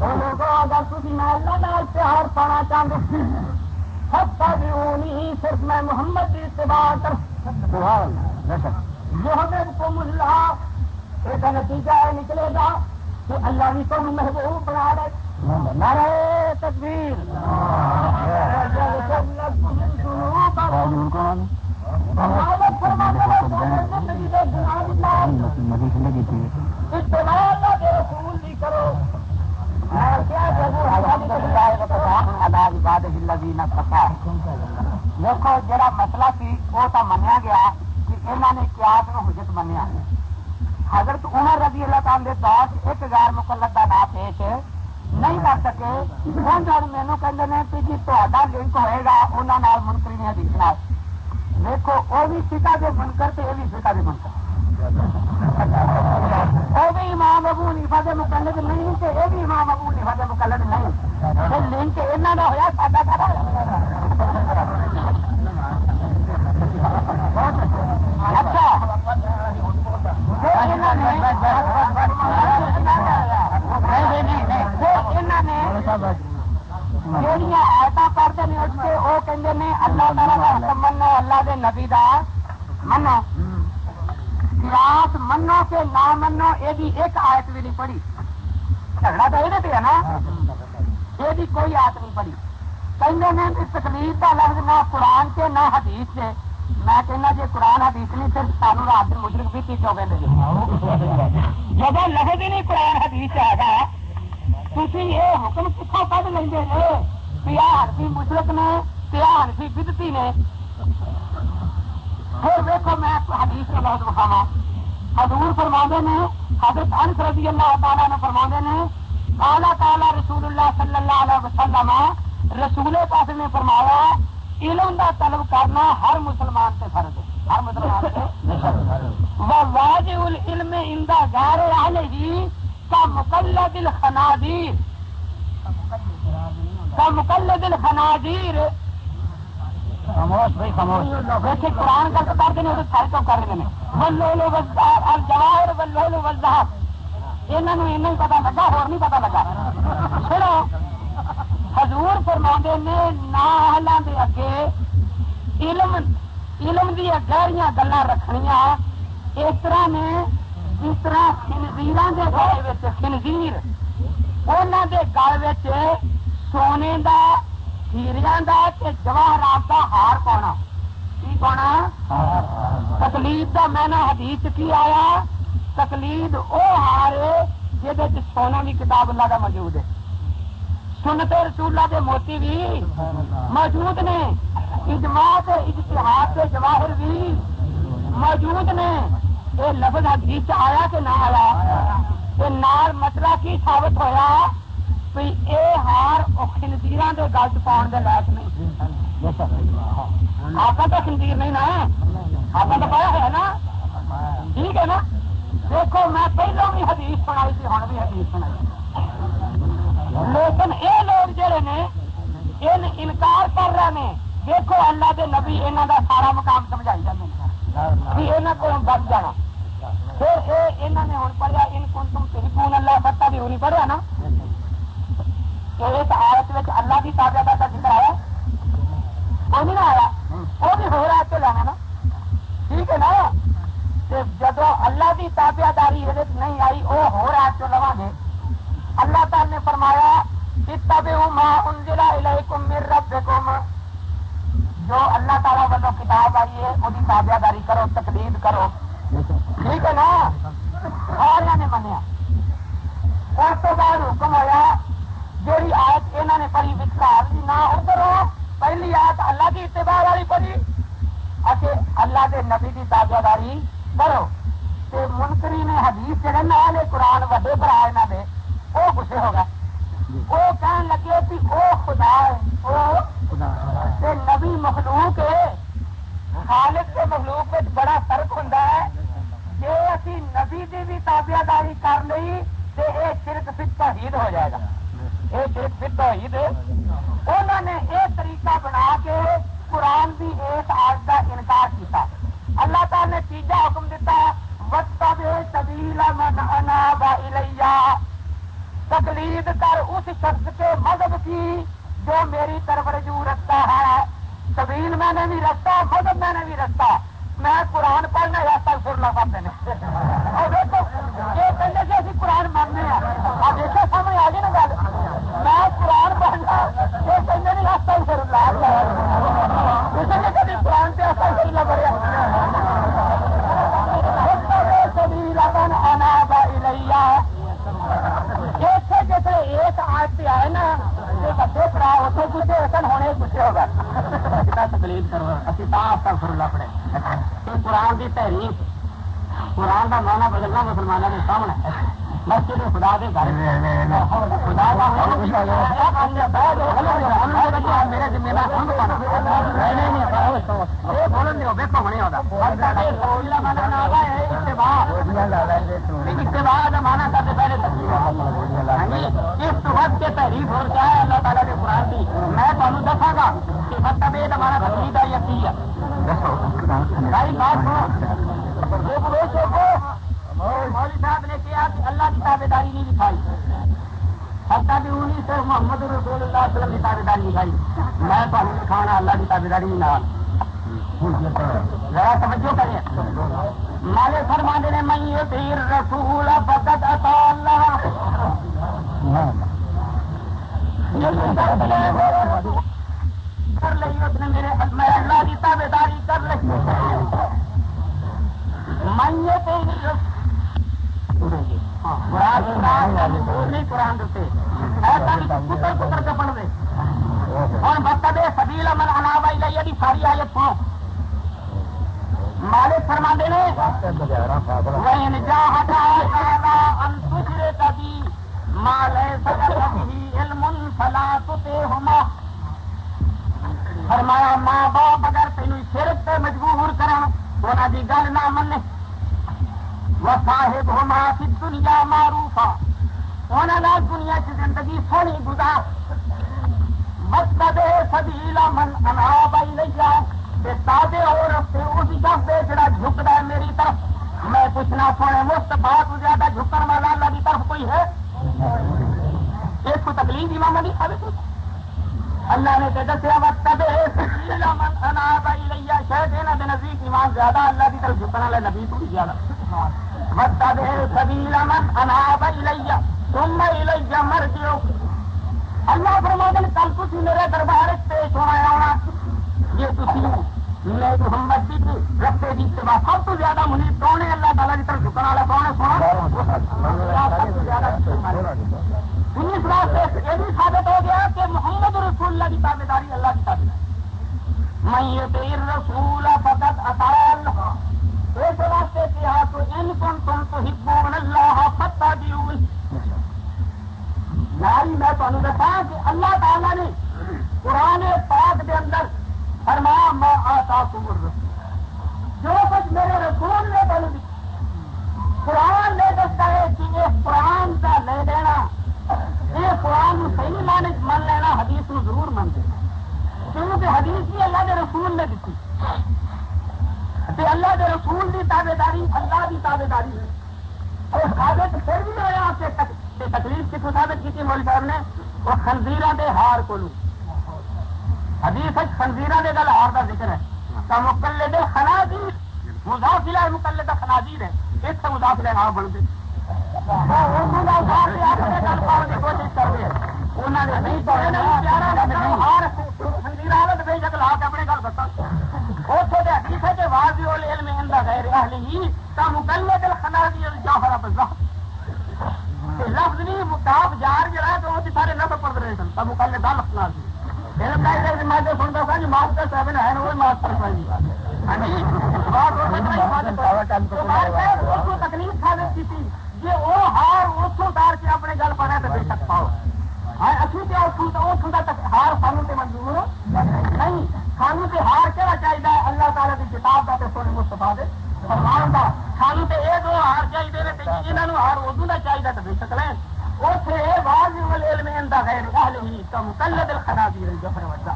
اگر تھی میں اللہ نال پیار پانا چاہتے فتح دیونی صرف میں محمد کی اتباع کر۔ محمد کو ملا ایک نتیجہ ہے نکلے گا کہ اللہ بھی تم محبوب بنا رہے نارے تکبیر۔ دیکھو جڑا مسئلہ سی وہ تو منیا گیا کہ انہوں نے قیاس نو حجت منیا حضرت عمر رضی اللہ تعالی دور ایک غیر مقلد کا نام پیش نہیں کر سکے ہوں مینو کہ جی تا لنک ہوئے گا انہوں نے منکری حدیث دیکھو وہ بھی سکا دے منکر تو یہ بھی سکا دے منکر وہ بھی امام ابو نیفا دے مقلد نہیں تو یہ بھی امام ابو نیفا دے مقلد نہیں۔ لنک یہاں کا ہوا ساڈا سارا اچھا۔ جہیا آیت پڑھتے ہیں، اس وہ کہتے ہیں اللہ تعالیٰ منو، اللہ دے نبی دا منو۔ منو کہ نہ منو، یہ ایک آیت بھی نہیں پڑھی۔ جھگڑا تو یہ ہے نا؟ یہ کوئی آیت نہیں پڑھی۔ کہ تکلیف کا لفظ نہ قرآن سے نہ حدیث سے میں کہنا جی قرآن حدیث نہیں، پھر سانو رات دن مشرق بھی کیوں کہ جب لفظ ہی نہیں قرآن حدیث آ گیا تھی یہ حکم کتوں کھ لیں گے ہنفی مشرق نے سیاہ ہنفی بدتی نے۔ پھر دیکھو میں حدیث کا بہت بخاوا حضور فرما نے، حضرت انس رضی اللہ تعالیٰ نے فرما نے اعلیٰ تعالیٰ رسول اللہ صلی اللہ علیہ وسلم، رسول پاس نے فرمایا، علم کا طلب کرنا ہر مسلمان سے فرض ہے۔ ہر مسلمان سے واج العلم اندا غیر علیہ کا مقلد الخنادیر کا مقلد خاموش بھائی، خاموش. ویسے قرآن کا کر دینے تو سارے تو کر رہے ہیں ولولو وزدار الجواہر ولولو وزدار انہوں نے پتا لگا اور نہیں پتا لگا. سنو، حضور فرما نے نہ دے اگے علم علم دیا گہریاں گلا رکھنیا اس طرح نے، جس طرح خنزیر کے گل خنزیر انہوں کے گل سونے کا ہیریا کا جواہرات کا ہار پاؤنا کی پاؤنا تکلیف کا میں نے حدیث کی آیا تکلید وہ ہار ہے جہد سونا کی کتاب اللہ کا موجود ہے سنتے رسولہ کے موتی بھی موجود نے اجماعت اجتہاد کے جواہر بھی موجود نے یہ لفظ حدیث آیا کہ نہ آیا یہ نال مسئلہ کی ثابت ہویا کہ اے ہار خنزیر کے گل پاؤن کے لائق نہیں آپ تو خنزیر نہیں نا آپ تو پایا ہے نا ٹھیک ہے نا دیکھو میں پہلو بھی حدیث سنائی تھی ہوں بھی حدیث سنائی لیکن یہ لوگ جڑے نے ان انکار کر رہے ہیں دیکھو اللہ کے نبی یہاں کا سارا مقام سمجھائی جاتے یہاں کو بچ جانا پھر یہ انہوں نے ہوں پڑھیا ان کن تم تم اللہ پتا بھی نہیں پڑھیا نا کہ اس آیت میں اللہ کی تابع کا ذکر آیا وہ نہیں آیا۔ وہ بھی ہو رہا ہے لینا نا۔ ٹھیک ہے نا؟ جب اللہ کی تابع داری نہیں آئی، وہ ہو رہا ہے تو لوا گے۔ اللہ تعالی نے فرمایا جو اللہ تعالیٰ والوں کتاب آئی ہے، وہ تابع داری کرو، تقلید کرو۔ ٹھیک ہے نا؟ سارا نے منیا۔ اس کے بعد حکم ہوا جی آیت یہاں نے پڑھی وکار نہ ادھر پہلی آیت اللہ کی اتباع والی پڑھی۔ اچھے اللہ کے نبی کی تابع داری کرو منکری نے حدیث جڑے نال قرآن وڈے برا یہاں دے، وہ گسے ہو گئے۔ وہ کہن لگے کہ وہ خدا ہے۔ وہ نبی مخلوق ہے۔ خالق کے مخلوق میں بڑا فرق ہوں جی اسی نبی کی بھی تابیا داری کر لی تو یہ شرک فت توحید ہو جائے گا۔ یہ شرک فت توحید انہوں نے یہ طریقہ بنا کے قرآن کی اس آج کا انکار کیا اللہ تعالی نے تیجا حکم دیتا وقت تقلید کر اس شخص کے مذہب کی جو میری طرف رجوع رکھتا ہے سبیل میں نے بھی رکھتا مذہب میں نے بھی رکھتا میں قرآن پڑھنا یا تک سرنا پڑتے ہیں اور دیکھو یہ کہنے سے اسی قرآن ماننے ہیں اب دیکھو سامنے آ گئی نا گل قرآن قرآن کی تحریف قرآن کا مانا بدلنا مسلمانوں کے سامنے مسجد خدا دے گھر۔ خدا میرے ذمہ دار پانا۔ بولن اتباع۔ مانا کرتے پہلے اس وقت کے تحریف ہو چاہے اللہ تعالیٰ کے قرآن کی میں تمہیں دسا گا کہ مطلب یہ ہے یا کی ہے۔ بات سنو۔ مولوی صاحب نے کہ اللہ کی تابے داری نہیں دکھائی۔ حتیٰ انہیں سے محمد رسول اللہ علیہ وسلم کی تابے داری دکھائی۔ میں تو اللہ کی تابے داری نال ذرا توجہ کریں۔ مالے میں یہ تیر رسول فقط عطا اللہ. کر اس نے میرے میں اللہ کی تابے داری کر لی میں یہ تیر قرآن پتر پتر کے پڑھ دے۔ ہوں دے سبیل امن انا بائی لائی ساری آیت سنو مالک فرما دے کبھی مال علم فلا فرمایا، ماں باپ اگر تین صرف پہ مجبور کریں انہوں کی گل نہ من وہ صاحب ہونا دنیا معروف انہوں دنیا کی زندگی سونی گزار. مقصد سبیلا من انا بائی لیا تازے اور رستے اس شخص جڑا جھکتا ہے میری طرف. میں پوچھنا سونے مفت بہت زیادہ جھکن والا اللہ کی طرف کوئی ہے؟ اس کو تکلیف بھی مانگا نہیں ابھی اللہ نے تو دسیا وقت من انا بائی لیا شاید یہاں کے نزدیک ایمان زیادہ اللہ کی طرف جھکن والے نبی تو زیادہ. بھی زیادہ اللہ پرمودن کل تھی میرے دربار پیش ہونا آنا یہ محمد جی رستے کی سیوا سب تو زیادہ منی کون ہے اللہ تعالیٰ کی طرف جھکن والا کون ہے؟ سونا انیس واسطے یہ بھی ثابت ہو گیا کہ محمد رسول اللہ کی تابے داری اللہ کی تابے میں یہ رسول فقط اطال اس واسطے کیا تو ان کن تم تو اللہ پتا دیول ناری میں تمہیں دسا کہ اللہ تعالیٰ نے قرآن پاک کے اندر فرمایا میں آتا تمر جو کچھ میرے رسول نے بن دی قرآن نے دستا ہے کہ اس قرآن کا لے لینا اس قرآن صحیح معنی من لینا، حدیث نو ضرور منتے کیونکہ حدیث بھی اللہ کے رسول نے دیتی تے اللہ کے رسول کی تابے داری اللہ کی تابے داری ہے پھر بھی تکلیف کتوں ثابت کی مول صاحب نے؟ وہ خنزیرہ دے ہار کو حدیث خنزیرہ دے گل ہار کا ذکر ہے۔ مکلے خنازیر کا خنازیر ہے۔ اس سے مضافلہ نہ بن گئے لفظ نہیں متاف جار جی جڑا تو سارے لفظ پڑھ رہے سن تب مکل دل خلاف علم کا میں جو سنتا تھا کہ ماسٹر صاحب جی. یعنی ہے وہ ماسٹر صاحب تکلیف کی جی وہ ہار اتار کے اپنے گل پانا تو بے شک پاؤ۔ اچھی تو ہار سانو تے منظور نہیں سانو تے ہار کہڑا چاہیے۔ اللہ تعالیٰ کی کتاب کا سونے مستفا دے فرمان کا سانو تے یہ دو ہار چاہیے یہاں ہار ادو کا چاہیے تو بے شک لیں۔ اتنے واضح علم اندا غیر اہل ہی تو مقلد الخنازی وجہ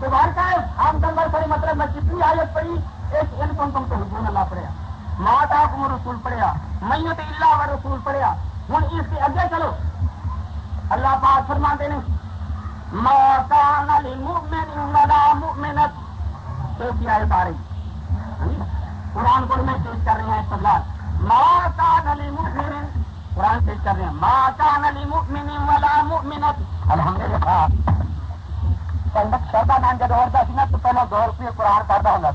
تو بار کا ہے عام نمبر ساری مطلب میں کتنی آیت پڑھی؟ ایک ان تم تم تو حضور اللہ پڑھیا ماتا کو رسول پڑھیا، میت اللہ و رسول پڑھیا۔ ہوں اس کے اگے چلو۔ اللہ پاک فرما دے ماتا نلی مؤمن ولا مؤمنت ایسی آیت آ قرآن کو میں پیش کر رہے ہیں استدلال ماتا نلی مؤمن قرآن پیش کر رہے ہیں۔ ماتا نلی مؤمن ولا مؤمنت الحمدللہ۔ کنڈک شردا نام جب ہوتا سی نا تو پہلے دو روپئے قرآن کرتا ہوتا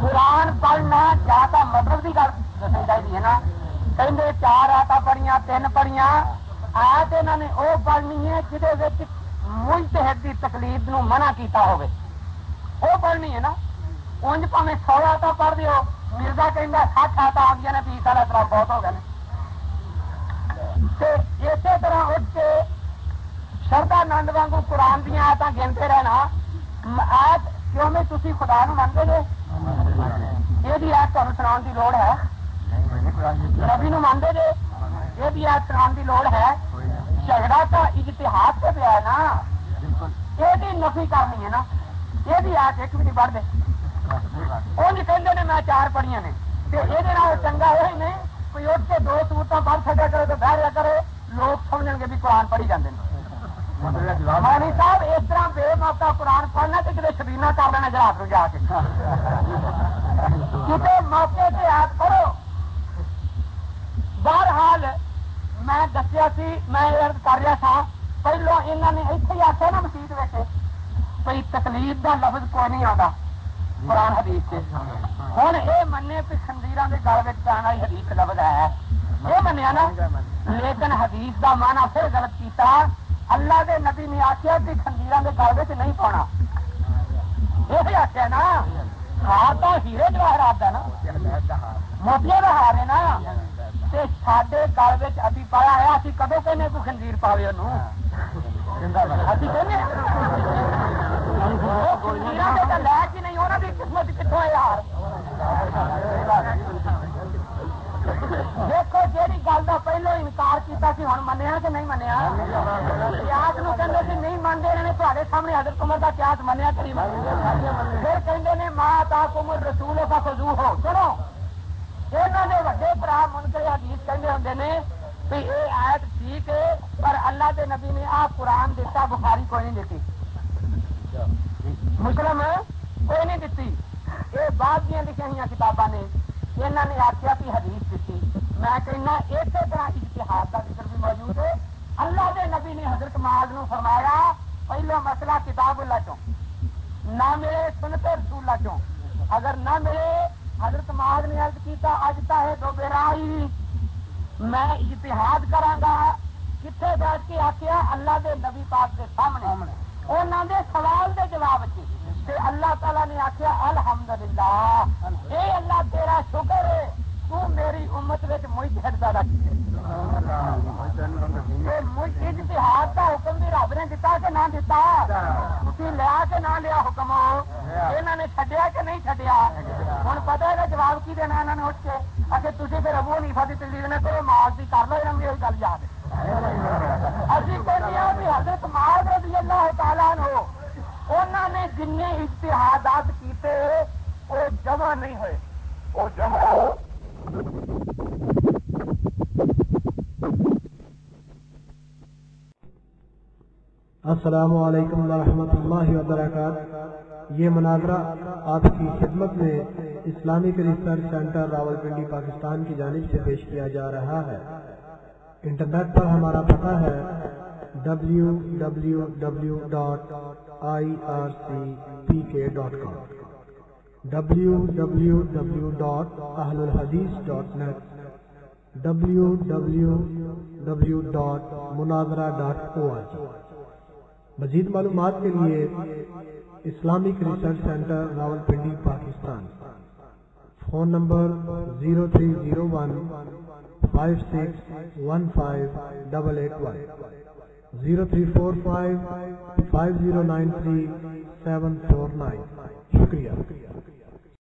قرآن پڑھنا زیادہ مطلب کی گل۔ دسنی چاہیے نا۔ کہ چار آتا پڑھیا تین پڑھیا آیت انہوں نے وہ پڑھنی ہے جہد مجتہد کی تکلیف نو منع کیتا ہوگی وہ پڑھنی ہے نا؟ انج پہ سو آتا پڑھ دیو۔ مرزا کہ سات آتا آ گیا نے والا طرح بہت ہو گئے اسی طرح اٹھ کے شردا نند وگوں قرآن دیا آیات گنتے رہنا۔ آیت کیوں میں تھی خدا نو منگے گے یہ ایپ تمہیں سنا کی لوڑ ہے۔ ربی نو مانتے جی یہ ایپ سنا کی لوڑ ہے جھگڑا تو اجتہاد سے پیا ہے نا۔ یہ نفی کرنی ہے نا یہ ایپ ایک بھی نہیں وہ نہیں کہتے نے میں چار پڑھیا نے۔ یہ چنگا یہ نہیں کوئی اٹھ کے دو سورتوں پڑھ سکا کرے تو بہ جا کرے لوگ سمجھ گے بھی قرآن پڑھی ہیں مانی صاحب اس طرح بے موقع قرآن پڑھنا تو کتنے شبینہ کر لینا جہاز جا کے۔ کسی موقع سے آپ کرو۔ بہرحال میں دسیا سی، میں کر رہا تھا، پہلو انہوں نے اتنے ہی آخیا نا مسیح ویسے کوئی تکلیف کا لفظ کوئی نہیں آتا قرآن حدیث سے ہوں یہ منے کہ خندیر کے گل میں پہن والی حدیث لفظ ہے۔ یہ منیا نا، لیکن حدیث کا مانا پھر غلط کیتا اللہ دے نبی نے آخیا کہ خندیر کے گل میں نہیں پاؤنا یہ آخیا نا ہار تو ہیرے جواہرات کا نا۔ موتیا کا ہار ہے نا۔ سڈے گل ابھی پایا ہے ابھی کدو کہنے کو خنزیر پاوے کہنے لے کے نہیں انہوں کی قسمت کتوں ہے یار دیکھو جیڑی گل کا پہلو انکار کیا ہوں منیا کہ نہیں منیا پیاس نو نہیں منگے رہے تے سامنے حضرت عمر کا پیاس منیا کری پھر کہ ماں تا کمر رسول کا فضو ہو سنو نے وڈے برا حدیث کہتے ہوں نے بھی یہ آیت ٹھیک ہے، پر اللہ کے نبی نے آ قرآن دیتا، بخاری کوئی نہیں دیتی۔ مسلم کوئی نہیں دیتی۔ یہ بعد دیا لکھا ہوئی کتاباں نے یہاں نے آخیا کہ حدیث دیتی۔ میں کہنا اسی طرح اشتہار کا ذکر بھی موجود ہے۔ اللہ کے نبی نے حضرت معاذ نو فرمایا، پہلو مسئلہ کتاب اللہ چوں۔ نہ ملے سنتے رسول چوں۔ اگر نہ ملے حضرت معاذ نے عرض کیتا اجتا ہے تو برائی میں اجتہاد کرانگا۔ کتنے بیٹھ کے آخیا اللہ دے نبی پاک کے سامنے۔ انہوں دے سوال دے جواب سے اللہ تعالیٰ نے آخیا الحمدللہ۔ اے اللہ تیرا شکر ہے۔ تو میری امت مجھ ہٹتا رکھ اتحاد کا حکم بھی رب نے دتا کہ نہ دتا۔ تھی لیا کہ نہ لیا حکم؟ یہاں نے چڈیا کہ نہیں چڈیا ہوں پتا ہے جواب کی دینا انہوں نے اٹھ کے؟ اچھے تھی پھر ابو نہیں فادی تلی نے تو ماس کی کر لو یہ گل یاد اسی کہنے بھی حضرت معاذ رضی اللہ تعالیٰ نو انہوں نے جن اشتہادات کیتے وہ جمع نہیں ہوئے۔ وہ جمع السلام علیکم ورحمۃ اللہ وبرکاتہ۔ یہ مناظرہ آپ کی خدمت میں Islamic research centre Rawalpindi Pakistan کی جانب سے پیش کیا جا رہا ہے۔ انٹرنیٹ پر ہمارا پتہ ہے۔ W W W dot I R C P K dot com W W W dot اہل الحدیث dot net W W W dot مناظرہ ڈاٹ او آر جی مزید معلومات کے لیے Islamic research centre Rawalpindi Pakistan. Phone number zero three zero one five six one five double eight one zero three four five five zero nine three seven four nine شکریہ